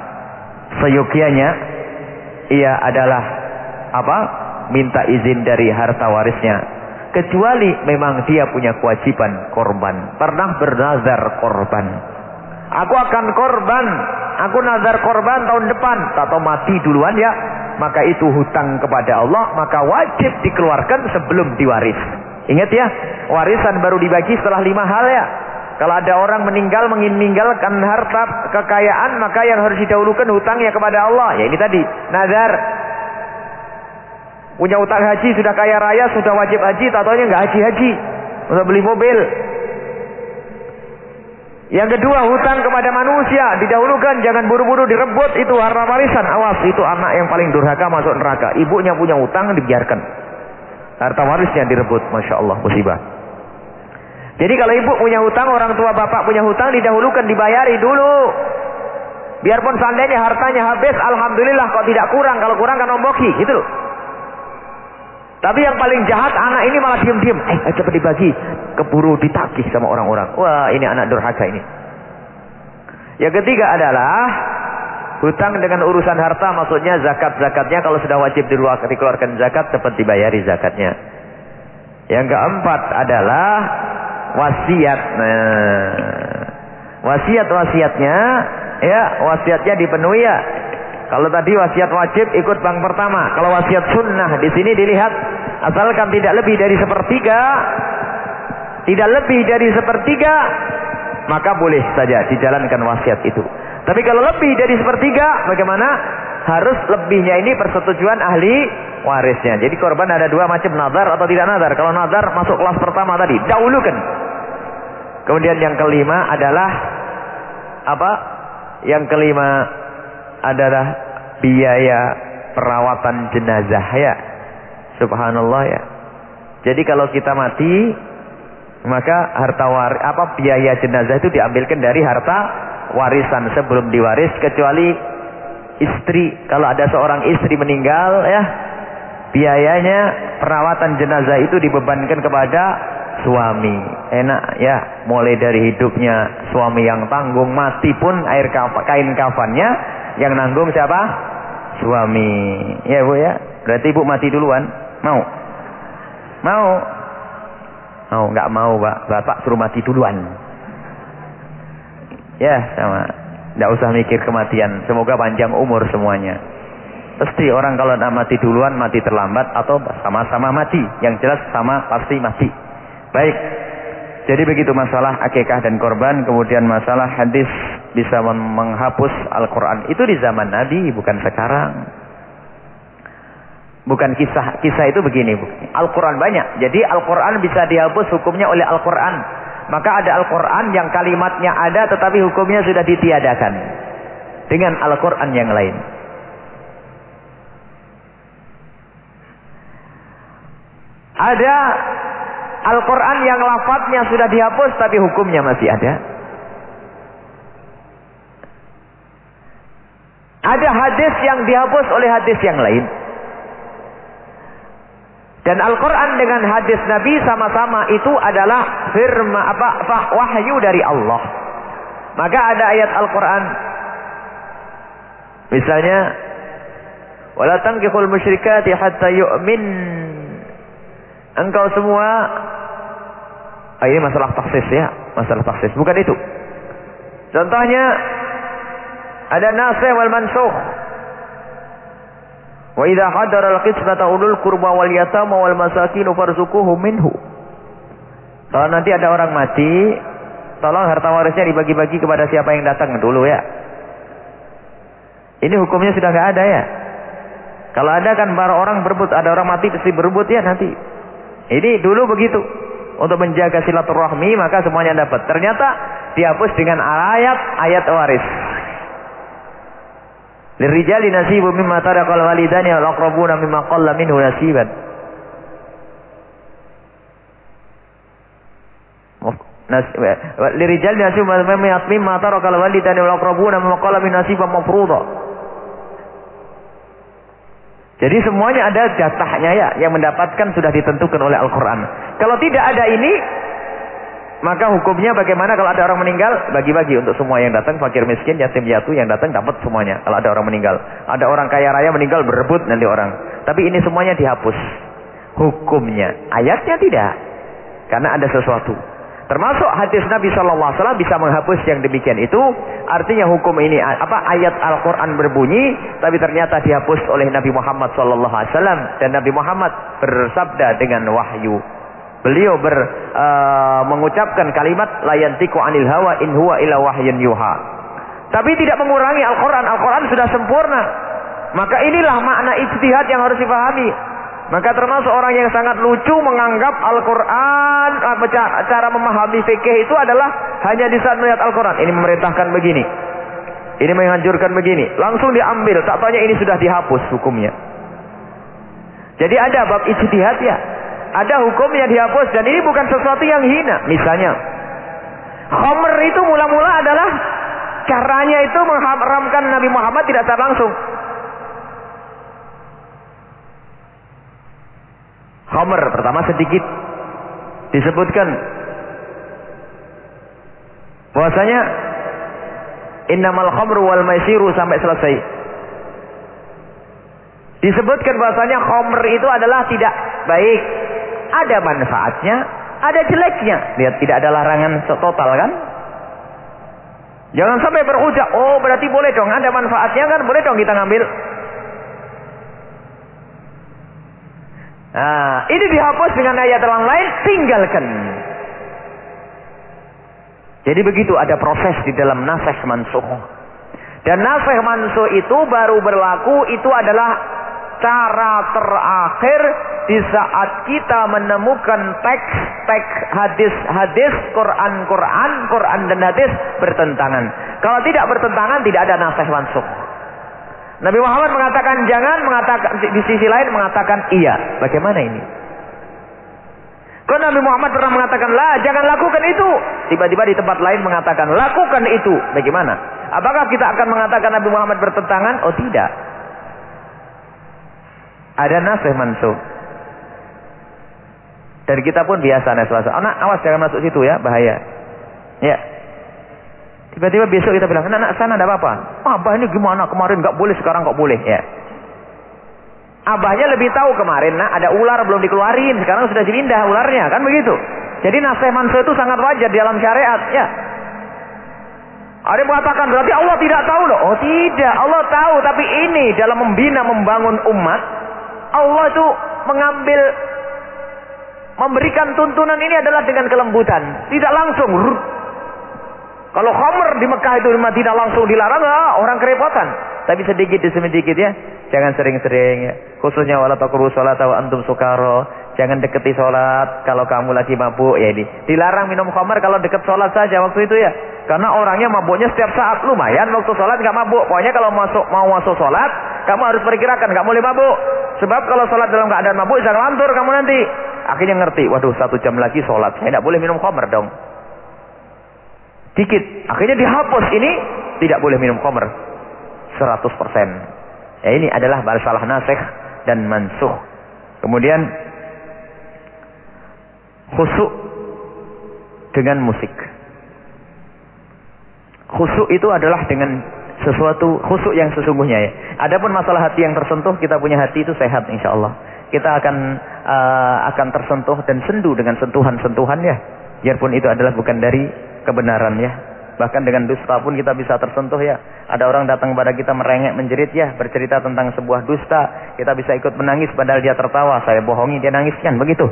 seyogianya ia adalah apa? minta izin dari harta warisnya. Kecuali memang dia punya kewajiban korban. Pernah bernazar korban. Aku akan korban. Aku nazar korban tahun depan. Atau mati duluan ya. Maka itu hutang kepada Allah. Maka wajib dikeluarkan sebelum diwaris. Ingat ya. Warisan baru dibagi setelah lima hal ya. Kalau ada orang meninggal meninggalkan harta kekayaan, maka yang harus didahulukan hutangnya kepada Allah. Ya ini tadi, nazar. Punya utang haji, sudah kaya raya, sudah wajib haji, tatonya nggak haji-haji. Untuk beli mobil. Yang kedua, hutang kepada manusia. Didahulukan, jangan buru-buru direbut. Itu harta warisan. Awas, itu anak yang paling durhaka masuk neraka. Ibunya punya hutang, dibiarkan. Harta warisnya direbut. Masya Allah, musibah. Jadi kalau ibu punya hutang, orang tua bapak punya hutang, didahulukan, dibayari dulu. Biarpun seandainya hartanya habis, alhamdulillah kok tidak kurang. Kalau kurang kan omboki, gitu loh. Tapi yang paling jahat anak ini malah diem-diem. Eh, eh cepat dibagi. Keburu ditagih sama orang-orang. Wah, ini anak durhaka ini. Yang ketiga adalah hutang dengan urusan harta maksudnya zakat-zakatnya kalau sudah wajib dikeluarkan zakat cepat dibayari zakatnya. Yang keempat adalah wasiat. Nah, wasiat-wasiatnya ya, wasiatnya dipenuhi ya. Kalau tadi wasiat wajib ikut bank pertama. Kalau wasiat sunnah di sini dilihat asalkan tidak lebih dari sepertiga, tidak lebih dari sepertiga, maka boleh saja dijalankan wasiat itu. Tapi kalau lebih dari sepertiga, bagaimana? Harus lebihnya ini persetujuan ahli warisnya. Jadi korban ada dua macam nazar atau tidak nazar. Kalau nazar masuk kelas pertama tadi, dahulukan. Kemudian yang kelima adalah apa? Yang kelima adalah biaya perawatan jenazah ya. Subhanallah ya. Jadi kalau kita mati maka harta war apa biaya jenazah itu diambilkan dari harta warisan sebelum diwaris kecuali istri kalau ada seorang istri meninggal ya biayanya perawatan jenazah itu dibebankan kepada suami. Enak ya, mulai dari hidupnya suami yang tanggung, mati pun air kain kafannya yang nanggung siapa? Suami. Ya Bu ya. Berarti Ibu mati duluan. Mau? Mau? Mau nggak mau, Pak. Bapak suruh mati duluan. Ya, sama. Nggak usah mikir kematian. Semoga panjang umur semuanya. Pasti orang kalau nak mati duluan mati terlambat atau sama-sama mati. Yang jelas sama pasti mati. Baik. Jadi begitu masalah akikah dan korban, kemudian masalah hadis bisa menghapus Al-Qur'an. Itu di zaman Nabi, bukan sekarang. Bukan kisah, kisah itu begini. Al-Quran banyak. Jadi Al-Quran bisa dihapus hukumnya oleh Al-Quran. Maka ada Al-Quran yang kalimatnya ada tetapi hukumnya sudah ditiadakan. Dengan Al-Quran yang lain. Ada Al-Quran yang lafadznya sudah dihapus tapi hukumnya masih ada. Ada hadis yang dihapus oleh hadis yang lain. Dan Al-Quran dengan hadis Nabi sama-sama itu adalah firma apa wahyu dari Allah. Maka ada ayat Al-Quran. Misalnya, wala tankihul musyrikati hatta yu'min engkau semua oh ini masalah taksis ya masalah taksis bukan itu. Contohnya ada nasih wal mansukh. Wa idza hadara al qismata ulul qurba wal yatama wal masakin farzuquhum minhu. Kalau nanti ada orang mati tolong harta warisnya dibagi-bagi kepada siapa yang datang dulu ya. Ini hukumnya sudah nggak ada ya. Kalau ada kan para orang berebut ada orang mati pasti berebut ya nanti ini dulu begitu. Untuk menjaga silaturahmi maka semuanya dapat. Ternyata dihapus dengan ayat ayat waris. Lirijali nasibu mimma tarakal walidani wal aqrabuna mimma qalla minhu nasiban. Nas, lirijal nasibu mimma tarakal walidani wal aqrabuna mimma qalla min nasiban mafruḍa. Jadi semuanya ada jatahnya ya yang mendapatkan sudah ditentukan oleh Al-Qur'an. Kalau tidak ada ini maka hukumnya bagaimana kalau ada orang meninggal? Bagi-bagi untuk semua yang datang, fakir miskin, yatim piatu yang datang dapat semuanya. Kalau ada orang meninggal. Ada orang kaya raya meninggal berebut nanti orang. Tapi ini semuanya dihapus. Hukumnya. Ayatnya tidak. Karena ada sesuatu. Termasuk hadis Nabi Shallallahu Alaihi Wasallam bisa menghapus yang demikian itu. Artinya hukum ini apa ayat Al-Quran berbunyi, tapi ternyata dihapus oleh Nabi Muhammad Shallallahu Alaihi Wasallam dan Nabi Muhammad bersabda dengan wahyu. Beliau ber uh, mengucapkan kalimat layantiku anil hawa in huwa ila wahyin yuha. Tapi tidak mengurangi Al-Qur'an. Al-Qur'an sudah sempurna. Maka inilah makna ijtihad yang harus dipahami. Maka termasuk orang yang sangat lucu menganggap Al-Quran, cara memahami fikih itu adalah hanya di saat melihat Al-Quran. Ini memerintahkan begini. Ini menganjurkan begini. Langsung diambil. Tak tanya ini sudah dihapus hukumnya. Jadi ada bab ijtihad ya. Ada hukum yang dihapus dan ini bukan sesuatu yang hina. Misalnya, khomer itu mula-mula adalah caranya itu mengharamkan Nabi Muhammad tidak secara langsung. Khomer pertama sedikit disebutkan bahwasanya innamal khamru wal maisiru sampai selesai. Disebutkan bahwasanya khomer itu adalah tidak baik ada manfaatnya, ada jeleknya. Lihat tidak ada larangan total kan? Jangan sampai berujak, oh berarti boleh dong, ada manfaatnya kan, boleh dong kita ngambil. Nah, ini dihapus dengan ayat yang lain, tinggalkan. Jadi begitu ada proses di dalam nasih mansuh. Dan nasih mansuh itu baru berlaku itu adalah cara terakhir di saat kita menemukan teks-teks hadis-hadis Quran, Quran, dan hadis bertentangan. Kalau tidak bertentangan tidak ada nasih mansuk. Nabi Muhammad mengatakan jangan, mengatakan di sisi lain mengatakan iya. Bagaimana ini? Kalau Nabi Muhammad pernah mengatakan lah, jangan lakukan itu. Tiba-tiba di tempat lain mengatakan lakukan itu. Bagaimana? Apakah kita akan mengatakan Nabi Muhammad bertentangan? Oh tidak. Ada nasih mansuk. Dan kita pun biasa nasih Anak awas jangan masuk situ ya, bahaya. Ya. Tiba-tiba besok kita bilang, anak, anak sana ada apa-apa. Abah ini gimana kemarin nggak boleh, sekarang kok boleh. Ya. Abahnya lebih tahu kemarin, nah ada ular belum dikeluarin, sekarang sudah dipindah ularnya, kan begitu. Jadi nasih mansuh itu sangat wajar di dalam syariat, ya. Ada yang mengatakan berarti Allah tidak tahu loh. Oh tidak, Allah tahu, tapi ini dalam membina, membangun umat, Allah itu mengambil memberikan tuntunan ini adalah dengan kelembutan, tidak langsung. Kalau khamr di Mekah itu tidak langsung dilarang, ah, orang kerepotan. Tapi sedikit demi sedikit ya. Jangan sering-sering ya. Khususnya wala taqru salat wa antum sukaro. Jangan deketi sholat kalau kamu lagi mabuk ya ini. Dilarang minum khamr kalau deket sholat saja waktu itu ya. Karena orangnya mabuknya setiap saat lumayan waktu sholat nggak mabuk. Pokoknya kalau masuk mau masuk sholat kamu harus perkirakan nggak boleh mabuk. Sebab kalau sholat dalam keadaan mabuk bisa ngelantur kamu nanti. Akhirnya ngerti, waduh satu jam lagi sholat, saya tidak boleh minum khamr dong. Dikit, akhirnya dihapus ini tidak boleh minum khamr. 100%. Ya ini adalah salah nasih dan mansuh. Kemudian khusuk dengan musik. Khusuk itu adalah dengan sesuatu khusuk yang sesungguhnya ya. Adapun masalah hati yang tersentuh, kita punya hati itu sehat insya Allah. Kita akan uh, akan tersentuh dan sendu dengan sentuhan-sentuhan ya. Biarpun itu adalah bukan dari kebenaran ya. Bahkan dengan dusta pun kita bisa tersentuh ya. Ada orang datang kepada kita merengek menjerit ya, bercerita tentang sebuah dusta, kita bisa ikut menangis padahal dia tertawa, saya bohongi dia nangis kan begitu.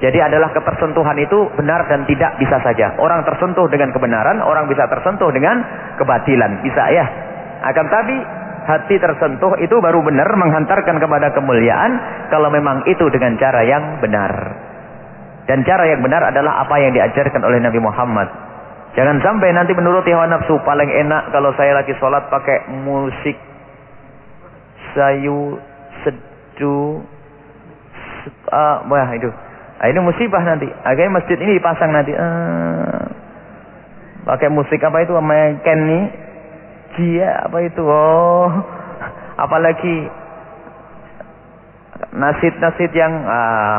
Jadi adalah ketersentuhan itu benar dan tidak bisa saja. Orang tersentuh dengan kebenaran, orang bisa tersentuh dengan kebatilan. Bisa ya. Akan tapi hati tersentuh itu baru benar menghantarkan kepada kemuliaan kalau memang itu dengan cara yang benar. Dan cara yang benar adalah apa yang diajarkan oleh Nabi Muhammad. Jangan sampai nanti menurut hawa nafsu. Paling enak kalau saya lagi sholat pakai musik. sayu sedu uh, wah itu. Nah, ini musibah nanti. Akhirnya masjid ini dipasang nanti. Uh, pakai musik apa itu? Sama Kenny Jia apa itu? Oh. Apalagi nasid-nasid yang uh,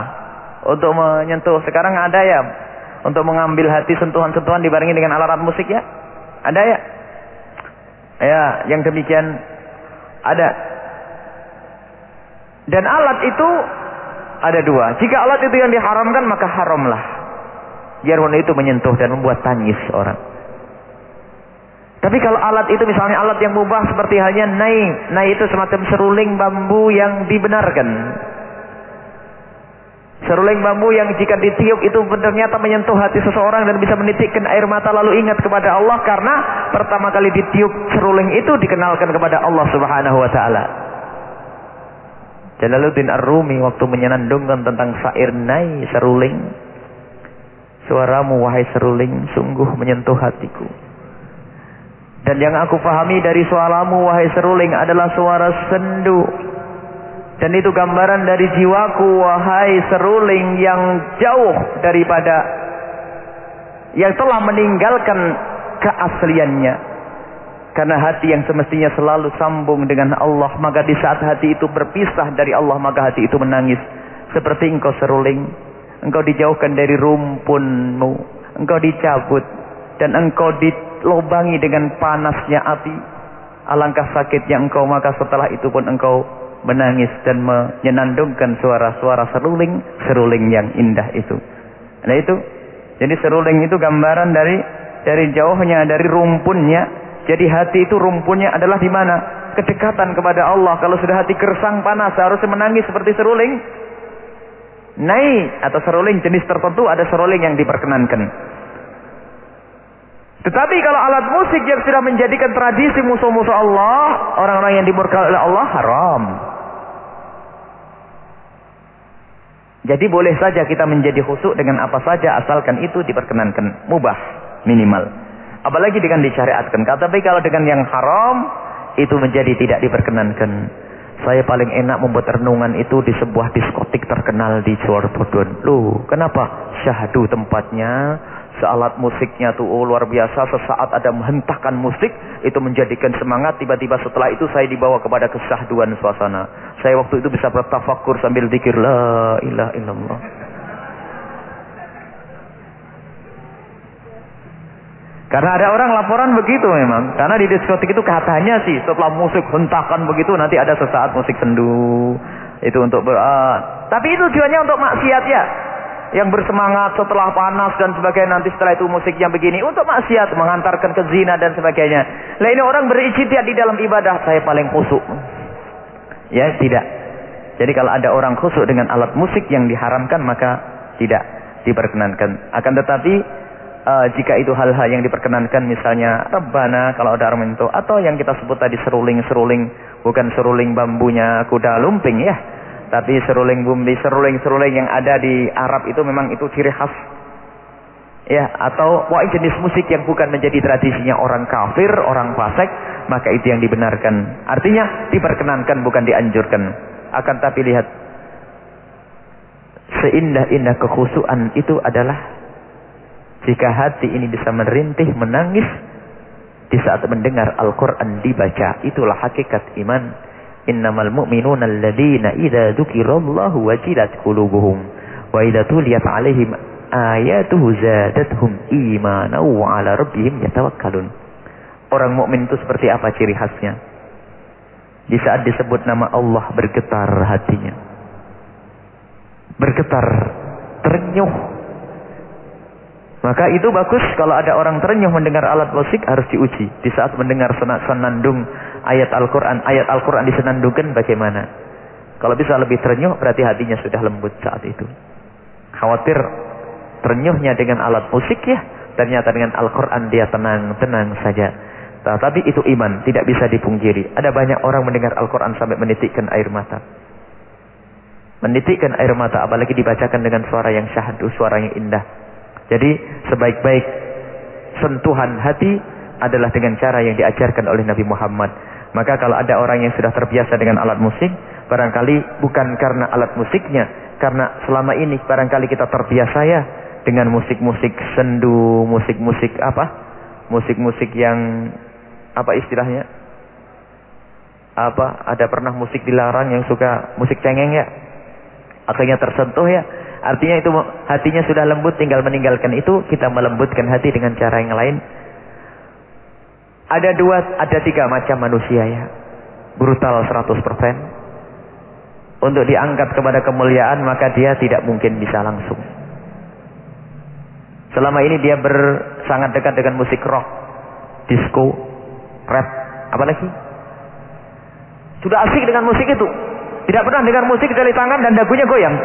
untuk menyentuh. Sekarang ada ya untuk mengambil hati sentuhan-sentuhan dibarengi dengan alat-alat musik ya? Ada ya? Ya yang demikian. Ada. Dan alat itu ada dua. Jika alat itu yang diharamkan maka haramlah. Biarpun itu menyentuh dan membuat tangis orang. Tapi kalau alat itu misalnya alat yang mubah seperti halnya nai, nai itu semacam seruling bambu yang dibenarkan. Seruling bambu yang jika ditiup itu ternyata menyentuh hati seseorang dan bisa menitikkan air mata lalu ingat kepada Allah karena pertama kali ditiup seruling itu dikenalkan kepada Allah Subhanahu wa taala. Jalaluddin Ar-Rumi waktu menyenandungkan tentang syair nai seruling Suaramu wahai seruling sungguh menyentuh hatiku. Dan yang aku pahami dari suaramu wahai seruling adalah suara sendu. Dan itu gambaran dari jiwaku wahai seruling yang jauh daripada yang telah meninggalkan keasliannya. Karena hati yang semestinya selalu sambung dengan Allah, maka di saat hati itu berpisah dari Allah, maka hati itu menangis. Seperti engkau seruling, engkau dijauhkan dari rumpunmu, engkau dicabut, dan engkau di lobangi dengan panasnya api. Alangkah sakitnya engkau maka setelah itu pun engkau menangis dan menyenandungkan suara-suara seruling, seruling yang indah itu. Nah itu, jadi seruling itu gambaran dari dari jauhnya, dari rumpunnya. Jadi hati itu rumpunnya adalah di mana? Kedekatan kepada Allah. Kalau sudah hati kersang panas, harusnya menangis seperti seruling. Naik atau seruling jenis tertentu ada seruling yang diperkenankan. Tetapi kalau alat musik yang sudah menjadikan tradisi musuh-musuh Allah, orang-orang yang dimurkai oleh Allah haram. Jadi boleh saja kita menjadi khusuk dengan apa saja asalkan itu diperkenankan, mubah minimal. Apalagi dengan disyariatkan. Tapi kalau dengan yang haram itu menjadi tidak diperkenankan. Saya paling enak membuat renungan itu di sebuah diskotik terkenal di Suartodon. Loh, kenapa? Syahdu tempatnya, sealat musiknya tuh oh, luar biasa. Sesaat ada menghentakkan musik itu menjadikan semangat. Tiba-tiba setelah itu saya dibawa kepada kesahduan suasana. Saya waktu itu bisa bertafakur sambil dikir la ilaha illallah. Karena ada orang laporan begitu memang. Karena di diskotik itu katanya sih setelah musik hentakan begitu nanti ada sesaat musik sendu. Itu untuk ber, uh, tapi itu tujuannya untuk maksiat ya yang bersemangat setelah panas dan sebagainya nanti setelah itu musik yang begini untuk maksiat mengantarkan ke zina dan sebagainya. Lah ini orang bericitia di dalam ibadah saya paling khusyuk. Ya, tidak. Jadi kalau ada orang khusyuk dengan alat musik yang diharamkan maka tidak diperkenankan. Akan tetapi uh, jika itu hal-hal yang diperkenankan misalnya rebana kalau ada itu atau yang kita sebut tadi seruling-seruling bukan seruling bambunya kuda lumping ya tapi seruling bumbi, seruling-seruling yang ada di Arab itu memang itu ciri khas. Ya, atau wah jenis musik yang bukan menjadi tradisinya orang kafir, orang fasik, maka itu yang dibenarkan. Artinya diperkenankan bukan dianjurkan. Akan tapi lihat seindah-indah kekhusuan itu adalah jika hati ini bisa merintih, menangis di saat mendengar Al-Quran dibaca. Itulah hakikat iman innamal mu'minuna alladzina idza dzukirallahu wajilat qulubuhum wa idza tuliyat alaihim ayatuhu zadatuhum imanan wa ala rabbihim yatawakkalun orang mukmin itu seperti apa ciri khasnya? Di saat disebut nama Allah bergetar hatinya. Bergetar terenyuh. Maka itu bagus kalau ada orang terenyuh mendengar alat musik harus diuji. Di saat mendengar senandung ayat Al-Quran, ayat Al-Quran disenandungkan bagaimana? Kalau bisa lebih terenyuh berarti hatinya sudah lembut saat itu. Khawatir terenyuhnya dengan alat musik ya. Ternyata dengan Al-Quran dia tenang-tenang saja. Tapi itu iman, tidak bisa dipungkiri. Ada banyak orang mendengar Al-Quran sampai menitikkan air mata. Menitikkan air mata apalagi dibacakan dengan suara yang syahdu, suara yang indah. Jadi sebaik-baik sentuhan hati adalah dengan cara yang diajarkan oleh Nabi Muhammad. Maka kalau ada orang yang sudah terbiasa dengan alat musik, barangkali bukan karena alat musiknya, karena selama ini barangkali kita terbiasa ya dengan musik-musik sendu, musik-musik apa? Musik-musik yang apa istilahnya? Apa? Ada pernah musik dilarang yang suka musik cengeng ya? Akhirnya tersentuh ya. Artinya itu hatinya sudah lembut tinggal meninggalkan itu kita melembutkan hati dengan cara yang lain ada dua, ada tiga macam manusia ya. Brutal 100%. Untuk diangkat kepada kemuliaan maka dia tidak mungkin bisa langsung. Selama ini dia bersangat dekat dengan musik rock, disco, rap, apalagi. Sudah asik dengan musik itu. Tidak pernah dengar musik dari tangan dan dagunya goyang.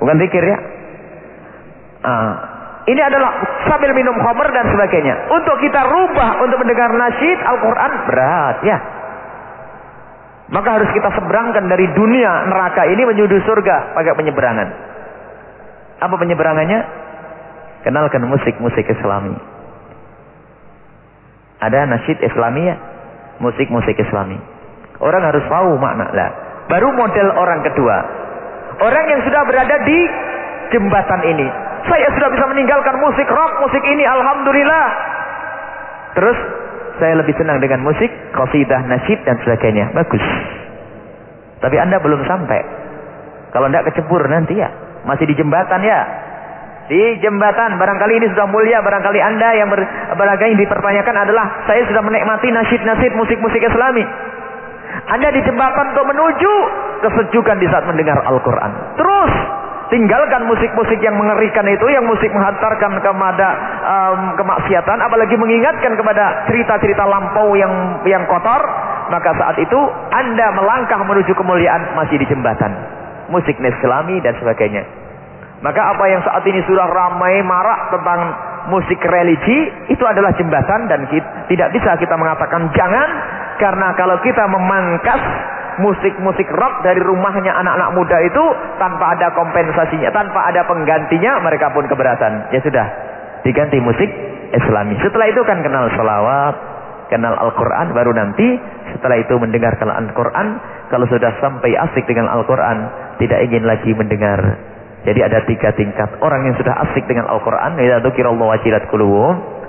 Bukan pikir ya. Ah, ini adalah sambil minum khamr dan sebagainya. Untuk kita rubah untuk mendengar nasyid Al-Quran berat ya. Maka harus kita seberangkan dari dunia neraka ini menuju surga pakai penyeberangan. Apa penyeberangannya? Kenalkan musik-musik islami. Ada nasyid islami ya. Musik-musik islami. Orang harus tahu makna lah. Baru model orang kedua. Orang yang sudah berada di jembatan ini saya sudah bisa meninggalkan musik rock, musik ini, alhamdulillah. Terus saya lebih senang dengan musik, qasidah, nasyid dan sebagainya. Bagus. Tapi Anda belum sampai. Kalau tidak kecebur nanti ya. Masih di jembatan ya. Di jembatan. Barangkali ini sudah mulia. Barangkali Anda yang ber, barangkali yang dipertanyakan adalah saya sudah menikmati nasyid-nasyid musik-musik islami. Anda di jembatan untuk menuju kesejukan di saat mendengar Al-Quran. Terus tinggalkan musik-musik yang mengerikan itu yang musik menghantarkan kepada um, kemaksiatan apalagi mengingatkan kepada cerita-cerita lampau yang yang kotor maka saat itu Anda melangkah menuju kemuliaan masih di jembatan. Musik islami dan sebagainya. Maka apa yang saat ini sudah ramai marak tentang musik religi itu adalah jembatan dan kita, tidak bisa kita mengatakan jangan karena kalau kita memangkas musik-musik rock dari rumahnya anak-anak muda itu tanpa ada kompensasinya, tanpa ada penggantinya, mereka pun keberatan. Ya sudah, diganti musik Islami. Setelah itu kan kenal salawat, kenal Al-Quran, baru nanti setelah itu mendengarkan Al-Quran. Kalau sudah sampai asik dengan Al-Quran, tidak ingin lagi mendengar. Jadi ada tiga tingkat. Orang yang sudah asik dengan Al-Quran, wajilat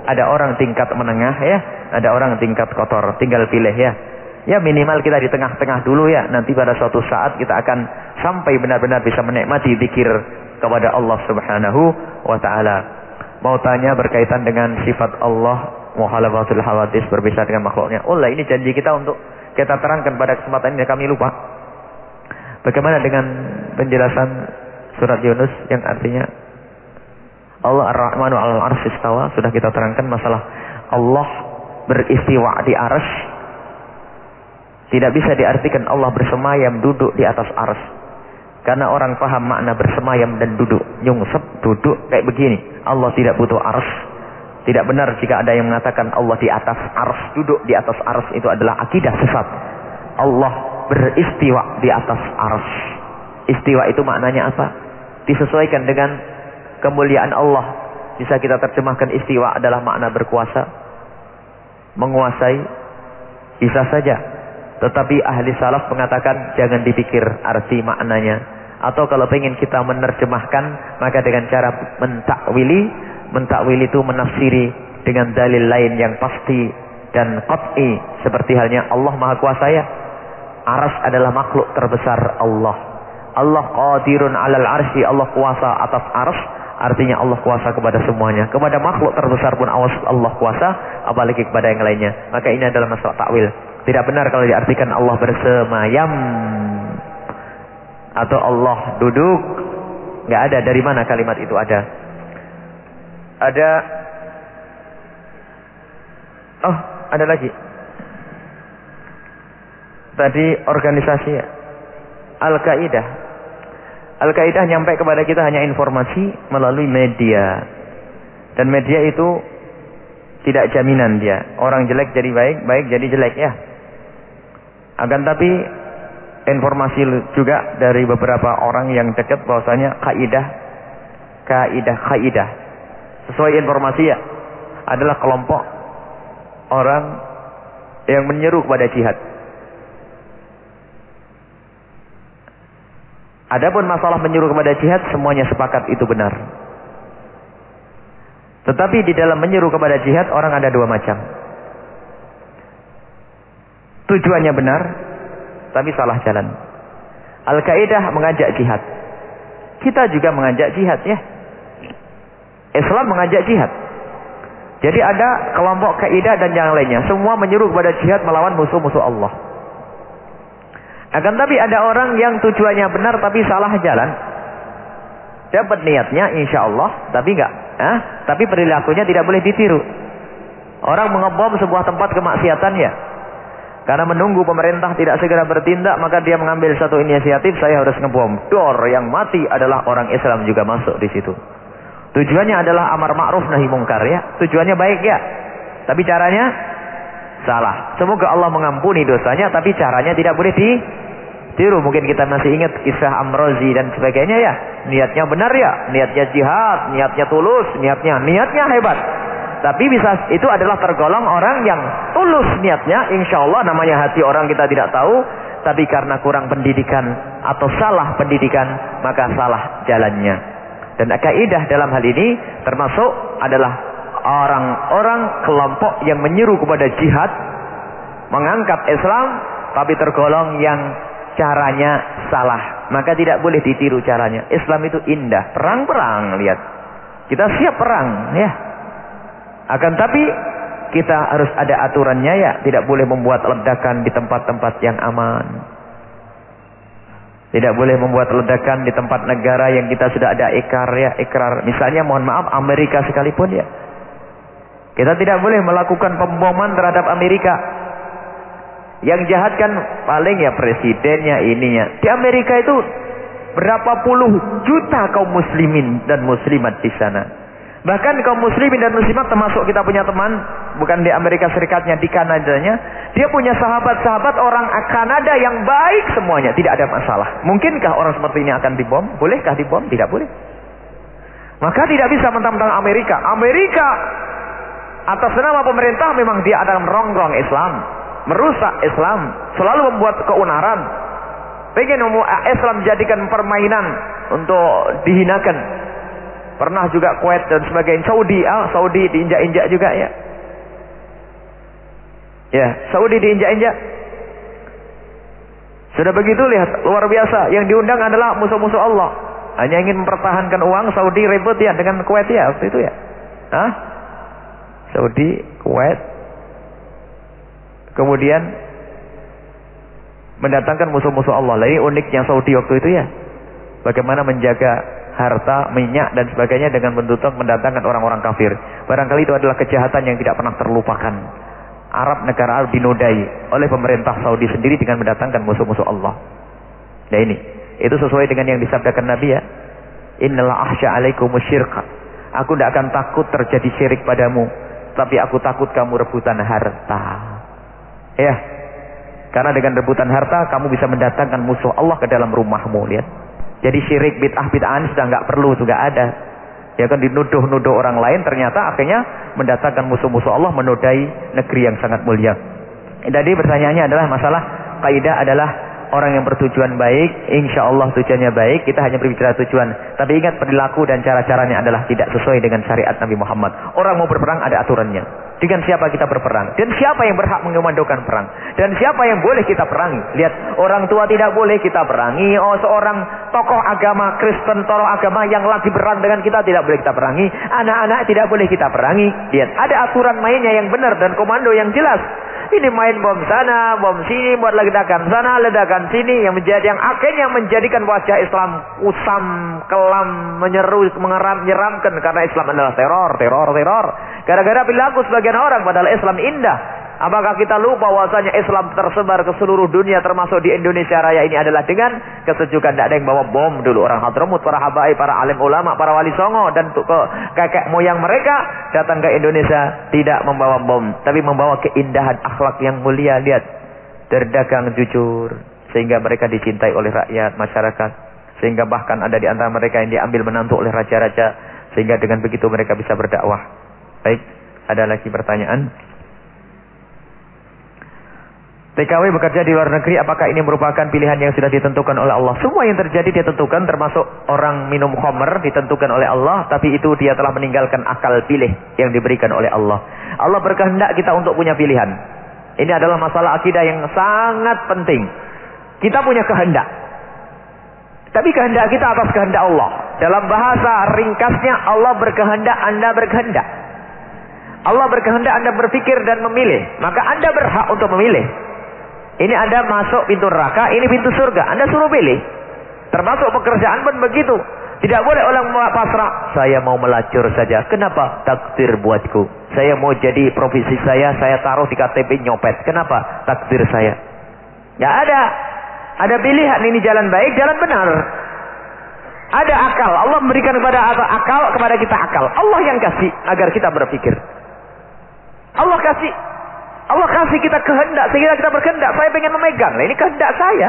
Ada orang tingkat menengah ya, ada orang tingkat kotor. Tinggal pilih ya. Ya minimal kita di tengah-tengah dulu ya. Nanti pada suatu saat kita akan sampai benar-benar bisa menikmati zikir kepada Allah Subhanahu wa taala. Mau tanya berkaitan dengan sifat Allah muhalafatul hawadis berbisa dengan makhluknya. Oh lah ini janji kita untuk kita terangkan pada kesempatan ini kami lupa. Bagaimana dengan penjelasan surat Yunus yang artinya Allah Ar-Rahmanu al-Arsy sudah kita terangkan masalah Allah beristiwa di arsy tidak bisa diartikan Allah bersemayam duduk di atas ars. Karena orang paham makna bersemayam dan duduk. Nyungsep, duduk kayak begini. Allah tidak butuh ars. Tidak benar jika ada yang mengatakan Allah di atas ars. Duduk di atas ars itu adalah akidah sesat. Allah beristiwa di atas ars. Istiwa itu maknanya apa? Disesuaikan dengan kemuliaan Allah. Bisa kita terjemahkan istiwa adalah makna berkuasa. Menguasai. Bisa saja tetapi ahli salaf mengatakan jangan dipikir arti maknanya. Atau kalau ingin kita menerjemahkan maka dengan cara mentakwili. Mentakwili itu menafsiri dengan dalil lain yang pasti dan qat'i. Seperti halnya Allah Maha Kuasa ya. Aras adalah makhluk terbesar Allah. Allah qadirun alal arsi. Allah kuasa atas aras. Artinya Allah kuasa kepada semuanya. Kepada makhluk terbesar pun Allah kuasa. Apalagi kepada yang lainnya. Maka ini adalah masalah takwil. Tidak benar kalau diartikan Allah bersemayam atau Allah duduk. Nggak ada dari mana kalimat itu ada. Ada Oh, ada lagi. Tadi organisasi Al-Qaeda. Al-Qaeda nyampe kepada kita hanya informasi melalui media. Dan media itu tidak jaminan dia. Orang jelek jadi baik, baik jadi jelek ya. Akan tapi informasi juga dari beberapa orang yang dekat bahwasanya kaidah kaidah kaidah sesuai informasi ya adalah kelompok orang yang menyeru kepada jihad. Adapun masalah menyuruh kepada jihad semuanya sepakat itu benar. Tetapi di dalam menyuruh kepada jihad orang ada dua macam. Tujuannya benar, tapi salah jalan. Al-Qaeda mengajak jihad. Kita juga mengajak jihad ya. Islam mengajak jihad. Jadi ada kelompok kaidah dan yang lainnya. Semua menyuruh kepada jihad melawan musuh-musuh Allah. Akan tapi ada orang yang tujuannya benar tapi salah jalan. Dapat niatnya insya Allah, tapi enggak. Eh? Tapi perilakunya tidak boleh ditiru. Orang mengebom sebuah tempat kemaksiatan ya. Karena menunggu pemerintah tidak segera bertindak, maka dia mengambil satu inisiatif, saya harus ngebom. Dor yang mati adalah orang Islam juga masuk di situ. Tujuannya adalah amar ma'ruf nahi mungkar ya. Tujuannya baik ya. Tapi caranya salah. Semoga Allah mengampuni dosanya tapi caranya tidak boleh ditiru. Mungkin kita masih ingat kisah Amrozi dan sebagainya ya. Niatnya benar ya, niatnya jihad, niatnya tulus, niatnya niatnya hebat. Tapi bisa itu adalah tergolong orang yang tulus niatnya, insya Allah namanya hati orang kita tidak tahu. Tapi karena kurang pendidikan atau salah pendidikan, maka salah jalannya. Dan kaidah dalam hal ini termasuk adalah orang-orang kelompok yang menyeru kepada jihad, mengangkat Islam, tapi tergolong yang caranya salah. Maka tidak boleh ditiru caranya. Islam itu indah, perang-perang, lihat. Kita siap perang, ya. Akan tapi kita harus ada aturannya ya, tidak boleh membuat ledakan di tempat-tempat yang aman. Tidak boleh membuat ledakan di tempat negara yang kita sudah ada ikrar ya, ikrar. Misalnya mohon maaf Amerika sekalipun ya. Kita tidak boleh melakukan pemboman terhadap Amerika. Yang jahat kan paling ya presidennya ininya. Di Amerika itu berapa puluh juta kaum muslimin dan muslimat di sana. Bahkan kaum muslimin dan muslimat termasuk kita punya teman, bukan di Amerika Serikatnya, di Kanadanya, dia punya sahabat-sahabat orang Kanada yang baik semuanya, tidak ada masalah. Mungkinkah orang seperti ini akan dibom? Bolehkah dibom? Tidak boleh. Maka tidak bisa mentang-mentang Amerika. Amerika atas nama pemerintah memang dia ada merongrong Islam, merusak Islam, selalu membuat keunaran. Pengen Islam jadikan permainan untuk dihinakan. Pernah juga Kuwait dan sebagainya. Saudi, ah, Saudi diinjak-injak juga ya. Ya, Saudi diinjak-injak. Sudah begitu lihat, luar biasa. Yang diundang adalah musuh-musuh Allah. Hanya ingin mempertahankan uang, Saudi ribut ya dengan Kuwait ya waktu itu ya. Hah? Saudi, Kuwait. Kemudian mendatangkan musuh-musuh Allah. Lah ini uniknya Saudi waktu itu ya. Bagaimana menjaga harta, minyak dan sebagainya dengan menutup mendatangkan orang-orang kafir. Barangkali itu adalah kejahatan yang tidak pernah terlupakan. Arab negara Arab dinodai oleh pemerintah Saudi sendiri dengan mendatangkan musuh-musuh Allah. Nah ini, itu sesuai dengan yang disabdakan Nabi ya. Innallah ahsya alaikum syirka. Aku tidak akan takut terjadi syirik padamu, tapi aku takut kamu rebutan harta. Ya, karena dengan rebutan harta kamu bisa mendatangkan musuh Allah ke dalam rumahmu, lihat. Jadi syirik bid'ah bid'ahan sudah nggak perlu juga ada. Ya kan dinuduh-nuduh orang lain ternyata akhirnya mendatangkan musuh-musuh Allah menodai negeri yang sangat mulia. Jadi pertanyaannya adalah masalah kaidah adalah orang yang bertujuan baik, insya Allah tujuannya baik, kita hanya berbicara tujuan. Tapi ingat perilaku dan cara-caranya adalah tidak sesuai dengan syariat Nabi Muhammad. Orang mau berperang ada aturannya. Dengan siapa kita berperang? Dan siapa yang berhak mengomandokan perang? Dan siapa yang boleh kita perangi? Lihat, orang tua tidak boleh kita perangi. Oh, seorang tokoh agama Kristen, tokoh agama yang lagi berang dengan kita tidak boleh kita perangi. Anak-anak tidak boleh kita perangi. Lihat, ada aturan mainnya yang benar dan komando yang jelas. Ini main bom sana, bom sini, buat ledakan sana, ledakan sini yang menjadi yang akhirnya menjadikan wajah Islam usam, kelam, menyeru, mengeram, menyeramkan karena Islam adalah teror, teror, teror. Gara-gara perilaku sebagian orang padahal Islam indah. Apakah kita lupa bahwasanya Islam tersebar ke seluruh dunia termasuk di Indonesia Raya ini adalah dengan kesejukan? Tidak ada yang bawa bom dulu. Orang Hadramut, para habaib, para alim ulama, para wali songo dan ke kakek moyang mereka datang ke Indonesia tidak membawa bom tapi membawa keindahan akhlak yang mulia. Lihat berdagang jujur sehingga mereka dicintai oleh rakyat masyarakat. Sehingga bahkan ada di antara mereka yang diambil menantu oleh raja-raja sehingga dengan begitu mereka bisa berdakwah. Baik ada lagi pertanyaan TKW bekerja di luar negeri, apakah ini merupakan pilihan yang sudah ditentukan oleh Allah? Semua yang terjadi ditentukan, termasuk orang minum khamr ditentukan oleh Allah, tapi itu dia telah meninggalkan akal pilih yang diberikan oleh Allah. Allah berkehendak kita untuk punya pilihan. Ini adalah masalah akidah yang sangat penting. Kita punya kehendak. Tapi kehendak kita atas kehendak Allah. Dalam bahasa ringkasnya, Allah berkehendak, Anda berkehendak. Allah berkehendak Anda berpikir dan memilih. Maka Anda berhak untuk memilih. Ini Anda masuk pintu neraka, ini pintu surga. Anda suruh pilih. Termasuk pekerjaan pun begitu. Tidak boleh orang pasrah. Saya mau melacur saja. Kenapa? Takdir buatku. Saya mau jadi profesi saya, saya taruh di KTP nyopet. Kenapa? Takdir saya. Ya ada. Ada pilihan ini jalan baik, jalan benar. Ada akal. Allah memberikan kepada akal, kepada kita akal. Allah yang kasih agar kita berpikir. Allah kasih Allah kasih kita kehendak sehingga kita berkehendak. Saya pengen memegang. Nah, ini kehendak saya.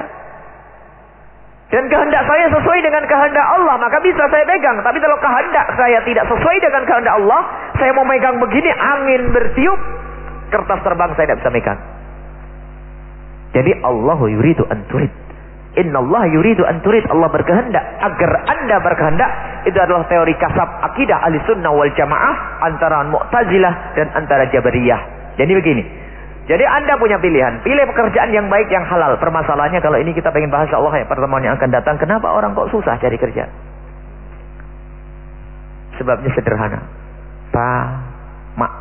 Dan kehendak saya sesuai dengan kehendak Allah, maka bisa saya pegang. Tapi kalau kehendak saya tidak sesuai dengan kehendak Allah, saya mau megang begini, angin bertiup, kertas terbang saya tidak bisa megang. Jadi Allah yuridu anturid. Inna Allah yuridu anturid. Allah berkehendak agar anda berkehendak. Itu adalah teori kasab akidah ahli sunnah wal jamaah antara mu'tazilah dan antara jabariyah. Jadi begini. Jadi anda punya pilihan. Pilih pekerjaan yang baik, yang halal. Permasalahannya kalau ini kita pengen bahas Allah ya pertemuan yang akan datang. Kenapa orang kok susah cari kerja? Sebabnya sederhana. Tamak.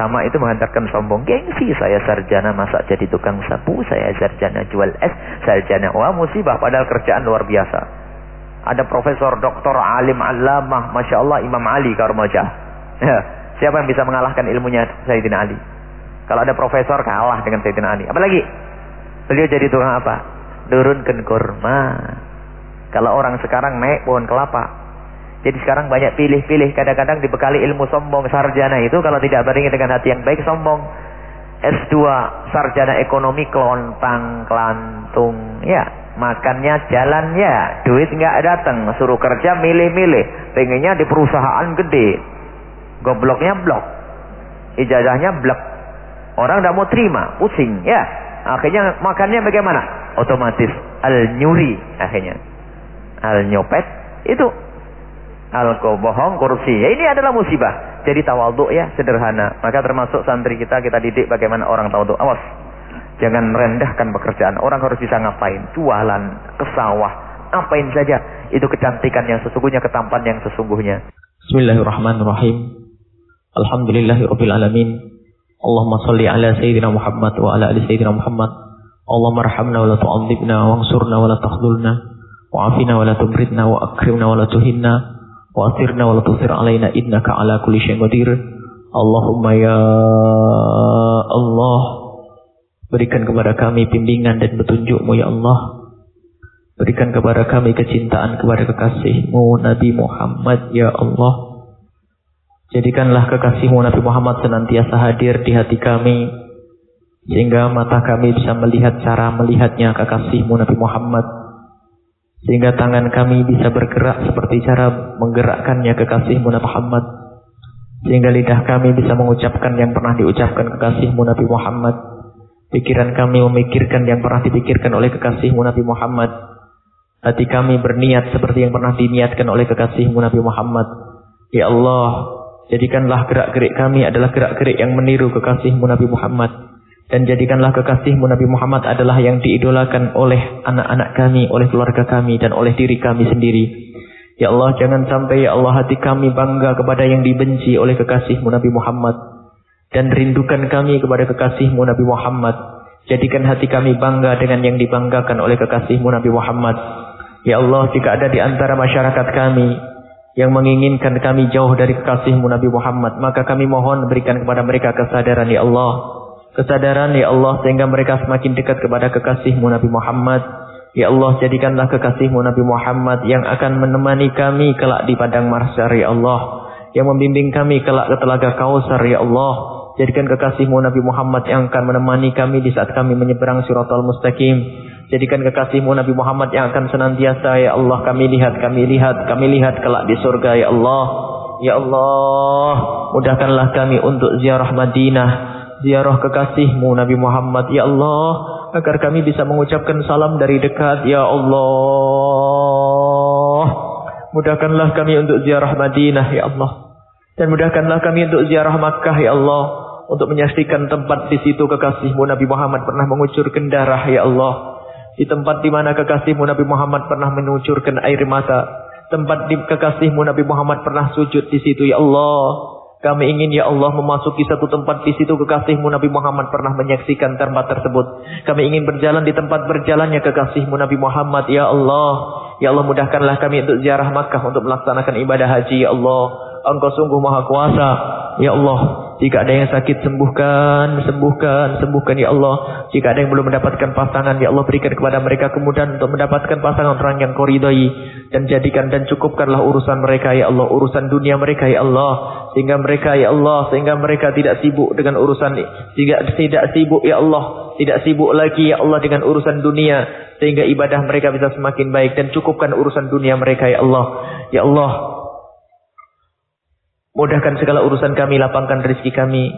Tamak itu menghantarkan sombong. Gengsi saya sarjana masak jadi tukang sapu. Saya sarjana jual es. Sarjana. Wah musibah. Padahal kerjaan luar biasa. Ada profesor, doktor, alim, alamah. Masya Allah Imam Ali Karmajah. Ya. Siapa yang bisa mengalahkan ilmunya Sayyidina Ali? Kalau ada profesor kalah dengan Sayyidina Ali. Apalagi? Beliau jadi tukang apa? Turunkan kurma. Kalau orang sekarang naik pohon kelapa. Jadi sekarang banyak pilih-pilih. Kadang-kadang dibekali ilmu sombong. Sarjana itu kalau tidak barengi dengan hati yang baik sombong. S2 sarjana ekonomi kelontang kelantung ya makannya jalan ya duit nggak datang suruh kerja milih-milih pengennya di perusahaan gede Gobloknya blok. Ijazahnya blok. Orang tidak mau terima, pusing, ya. Akhirnya makannya bagaimana? Otomatis al nyuri akhirnya. Al nyopet itu al bohong korupsi. Ya ini adalah musibah. Jadi tawaduk ya sederhana. Maka termasuk santri kita kita didik bagaimana orang tawaduk. Awas. Jangan merendahkan pekerjaan. Orang harus bisa ngapain? Jualan, ke sawah, apain saja. Itu kecantikan yang sesungguhnya, ketampan yang sesungguhnya. Bismillahirrahmanirrahim. Alhamdulillahi Rabbil Alamin. Allahumma salli ala Sayyidina Muhammad wa ala ali Sayyidina Muhammad. Allahumma rahamna wa la tu'adzibna wa ansurna wa la takhdulna wa afina wa la tumridna wa akrimna wa la tuhinna wa asirna wa la tusir alaina innaka ala kulli syai'in qadir. Allahumma ya Allah berikan kepada kami bimbingan dan petunjukmu ya Allah. Berikan kepada kami kecintaan kepada kekasihmu Nabi Muhammad ya Allah. Jadikanlah kekasihmu Nabi Muhammad senantiasa hadir di hati kami. Sehingga mata kami bisa melihat cara melihatnya kekasihmu Nabi Muhammad. Sehingga tangan kami bisa bergerak seperti cara menggerakkannya kekasihmu Nabi Muhammad. Sehingga lidah kami bisa mengucapkan yang pernah diucapkan kekasihmu Nabi Muhammad. Pikiran kami memikirkan yang pernah dipikirkan oleh kekasihmu Nabi Muhammad. Hati kami berniat seperti yang pernah diniatkan oleh kekasihmu Nabi Muhammad. Ya Allah, Jadikanlah gerak-gerik kami adalah gerak-gerik yang meniru kekasihmu Nabi Muhammad. Dan jadikanlah kekasihmu Nabi Muhammad adalah yang diidolakan oleh anak-anak kami, oleh keluarga kami, dan oleh diri kami sendiri. Ya Allah, jangan sampai ya Allah hati kami bangga kepada yang dibenci oleh kekasihmu Nabi Muhammad. Dan rindukan kami kepada kekasihmu Nabi Muhammad. Jadikan hati kami bangga dengan yang dibanggakan oleh kekasihmu Nabi Muhammad. Ya Allah, jika ada di antara masyarakat kami yang menginginkan kami jauh dari kekasihmu Nabi Muhammad. Maka kami mohon berikan kepada mereka kesadaran ya Allah. Kesadaran ya Allah sehingga mereka semakin dekat kepada kekasihmu Nabi Muhammad. Ya Allah jadikanlah kekasihmu Nabi Muhammad yang akan menemani kami kelak di padang mahsyar ya Allah. Yang membimbing kami kelak ke telaga kausar ya Allah. Jadikan kekasihmu Nabi Muhammad yang akan menemani kami di saat kami menyeberang suratul mustaqim. Jadikan kekasihmu Nabi Muhammad yang akan senantiasa ya Allah kami lihat, kami lihat, kami lihat kelak di surga ya Allah. Ya Allah, mudahkanlah kami untuk ziarah Madinah. ziarah kekasihmu Nabi Muhammad ya Allah agar kami bisa mengucapkan salam dari dekat ya Allah mudahkanlah kami untuk ziarah Madinah ya Allah dan mudahkanlah kami untuk ziarah Makkah ya Allah untuk menyaksikan tempat di situ kekasihmu Nabi Muhammad pernah mengucurkan darah ya Allah di tempat di mana kekasihmu Nabi Muhammad pernah mengucurkan air mata tempat di kekasihmu Nabi Muhammad pernah sujud di situ ya Allah kami ingin ya Allah memasuki satu tempat di situ kekasihmu Nabi Muhammad pernah menyaksikan tempat tersebut. Kami ingin berjalan di tempat berjalannya kekasihmu Nabi Muhammad ya Allah. Ya Allah mudahkanlah kami untuk ziarah Makkah untuk melaksanakan ibadah haji ya Allah. Engkau sungguh maha kuasa. Ya Allah, jika ada yang sakit sembuhkan, sembuhkan, sembuhkan ya Allah. Jika ada yang belum mendapatkan pasangan, ya Allah berikan kepada mereka kemudahan untuk mendapatkan pasangan orang yang kau ridhai dan jadikan dan cukupkanlah urusan mereka ya Allah, urusan dunia mereka ya Allah, sehingga mereka ya Allah, sehingga mereka tidak sibuk dengan urusan tidak tidak sibuk ya Allah, tidak sibuk lagi ya Allah dengan urusan dunia sehingga ibadah mereka bisa semakin baik dan cukupkan urusan dunia mereka ya Allah. Ya Allah, Mudahkan segala urusan kami, lapangkan rezeki kami.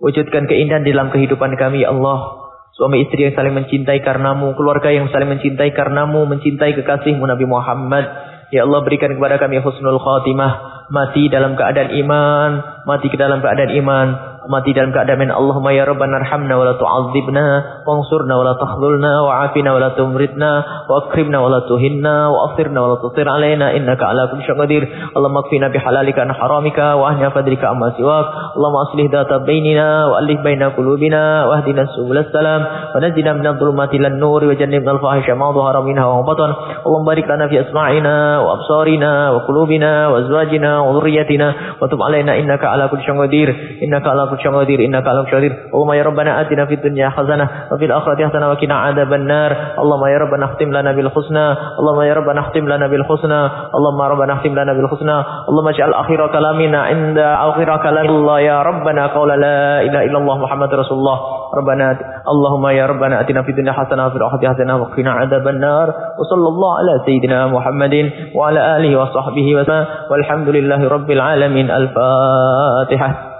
Wujudkan keindahan di dalam kehidupan kami, ya Allah. Suami istri yang saling mencintai karenamu, keluarga yang saling mencintai karenamu, mencintai kekasihmu Nabi Muhammad. Ya Allah berikan kepada kami husnul khatimah, mati dalam keadaan iman, mati ke dalam keadaan iman, mati dalam keadaan Allahumma ya Rabbana arhamna wa la tu'adzibna wansurna wa la takhdhulna wa afina wa la tumritna wa akrimna wa la tuhinna wa wa la tusir alaina innaka ala kulli syai'in qadir. Allahumma kfina bihalalika an haramika wa ahna fadlika amma siwak. Allahumma aslih data bainina wa baina qulubina wa ahdina subul salam. Wa najina min adh-dhulumati lan nur wa jannibna al-fahisha ma dhahara minha wa batan Allahumma barik lana fi asma'ina wa absarina wa qulubina wa azwajina wa dhurriyyatina. Wa tub innaka ala kulli syai'in qadir. Innaka ala كل إنك على قدير اللهم يا ربنا آتنا في الدنيا حسنة وفي الآخرة حسنة وقنا عذاب النار اللهم يا ربنا اختم لنا بالحسنى اللهم يا ربنا اختم لنا بالحسنى اللهم ربنا اختم لنا بالحسنى اللهم اجعل آخر كلامنا عند آخر كلام الله يا ربنا قول لا إله إلا الله محمد رسول الله ربنا اللهم يا ربنا آتنا في الدنيا حسنة وفي الآخرة حسنة وقنا عذاب النار وصلى الله على سيدنا محمد وعلى آله وصحبه وسلم والحمد لله رب العالمين الفاتحة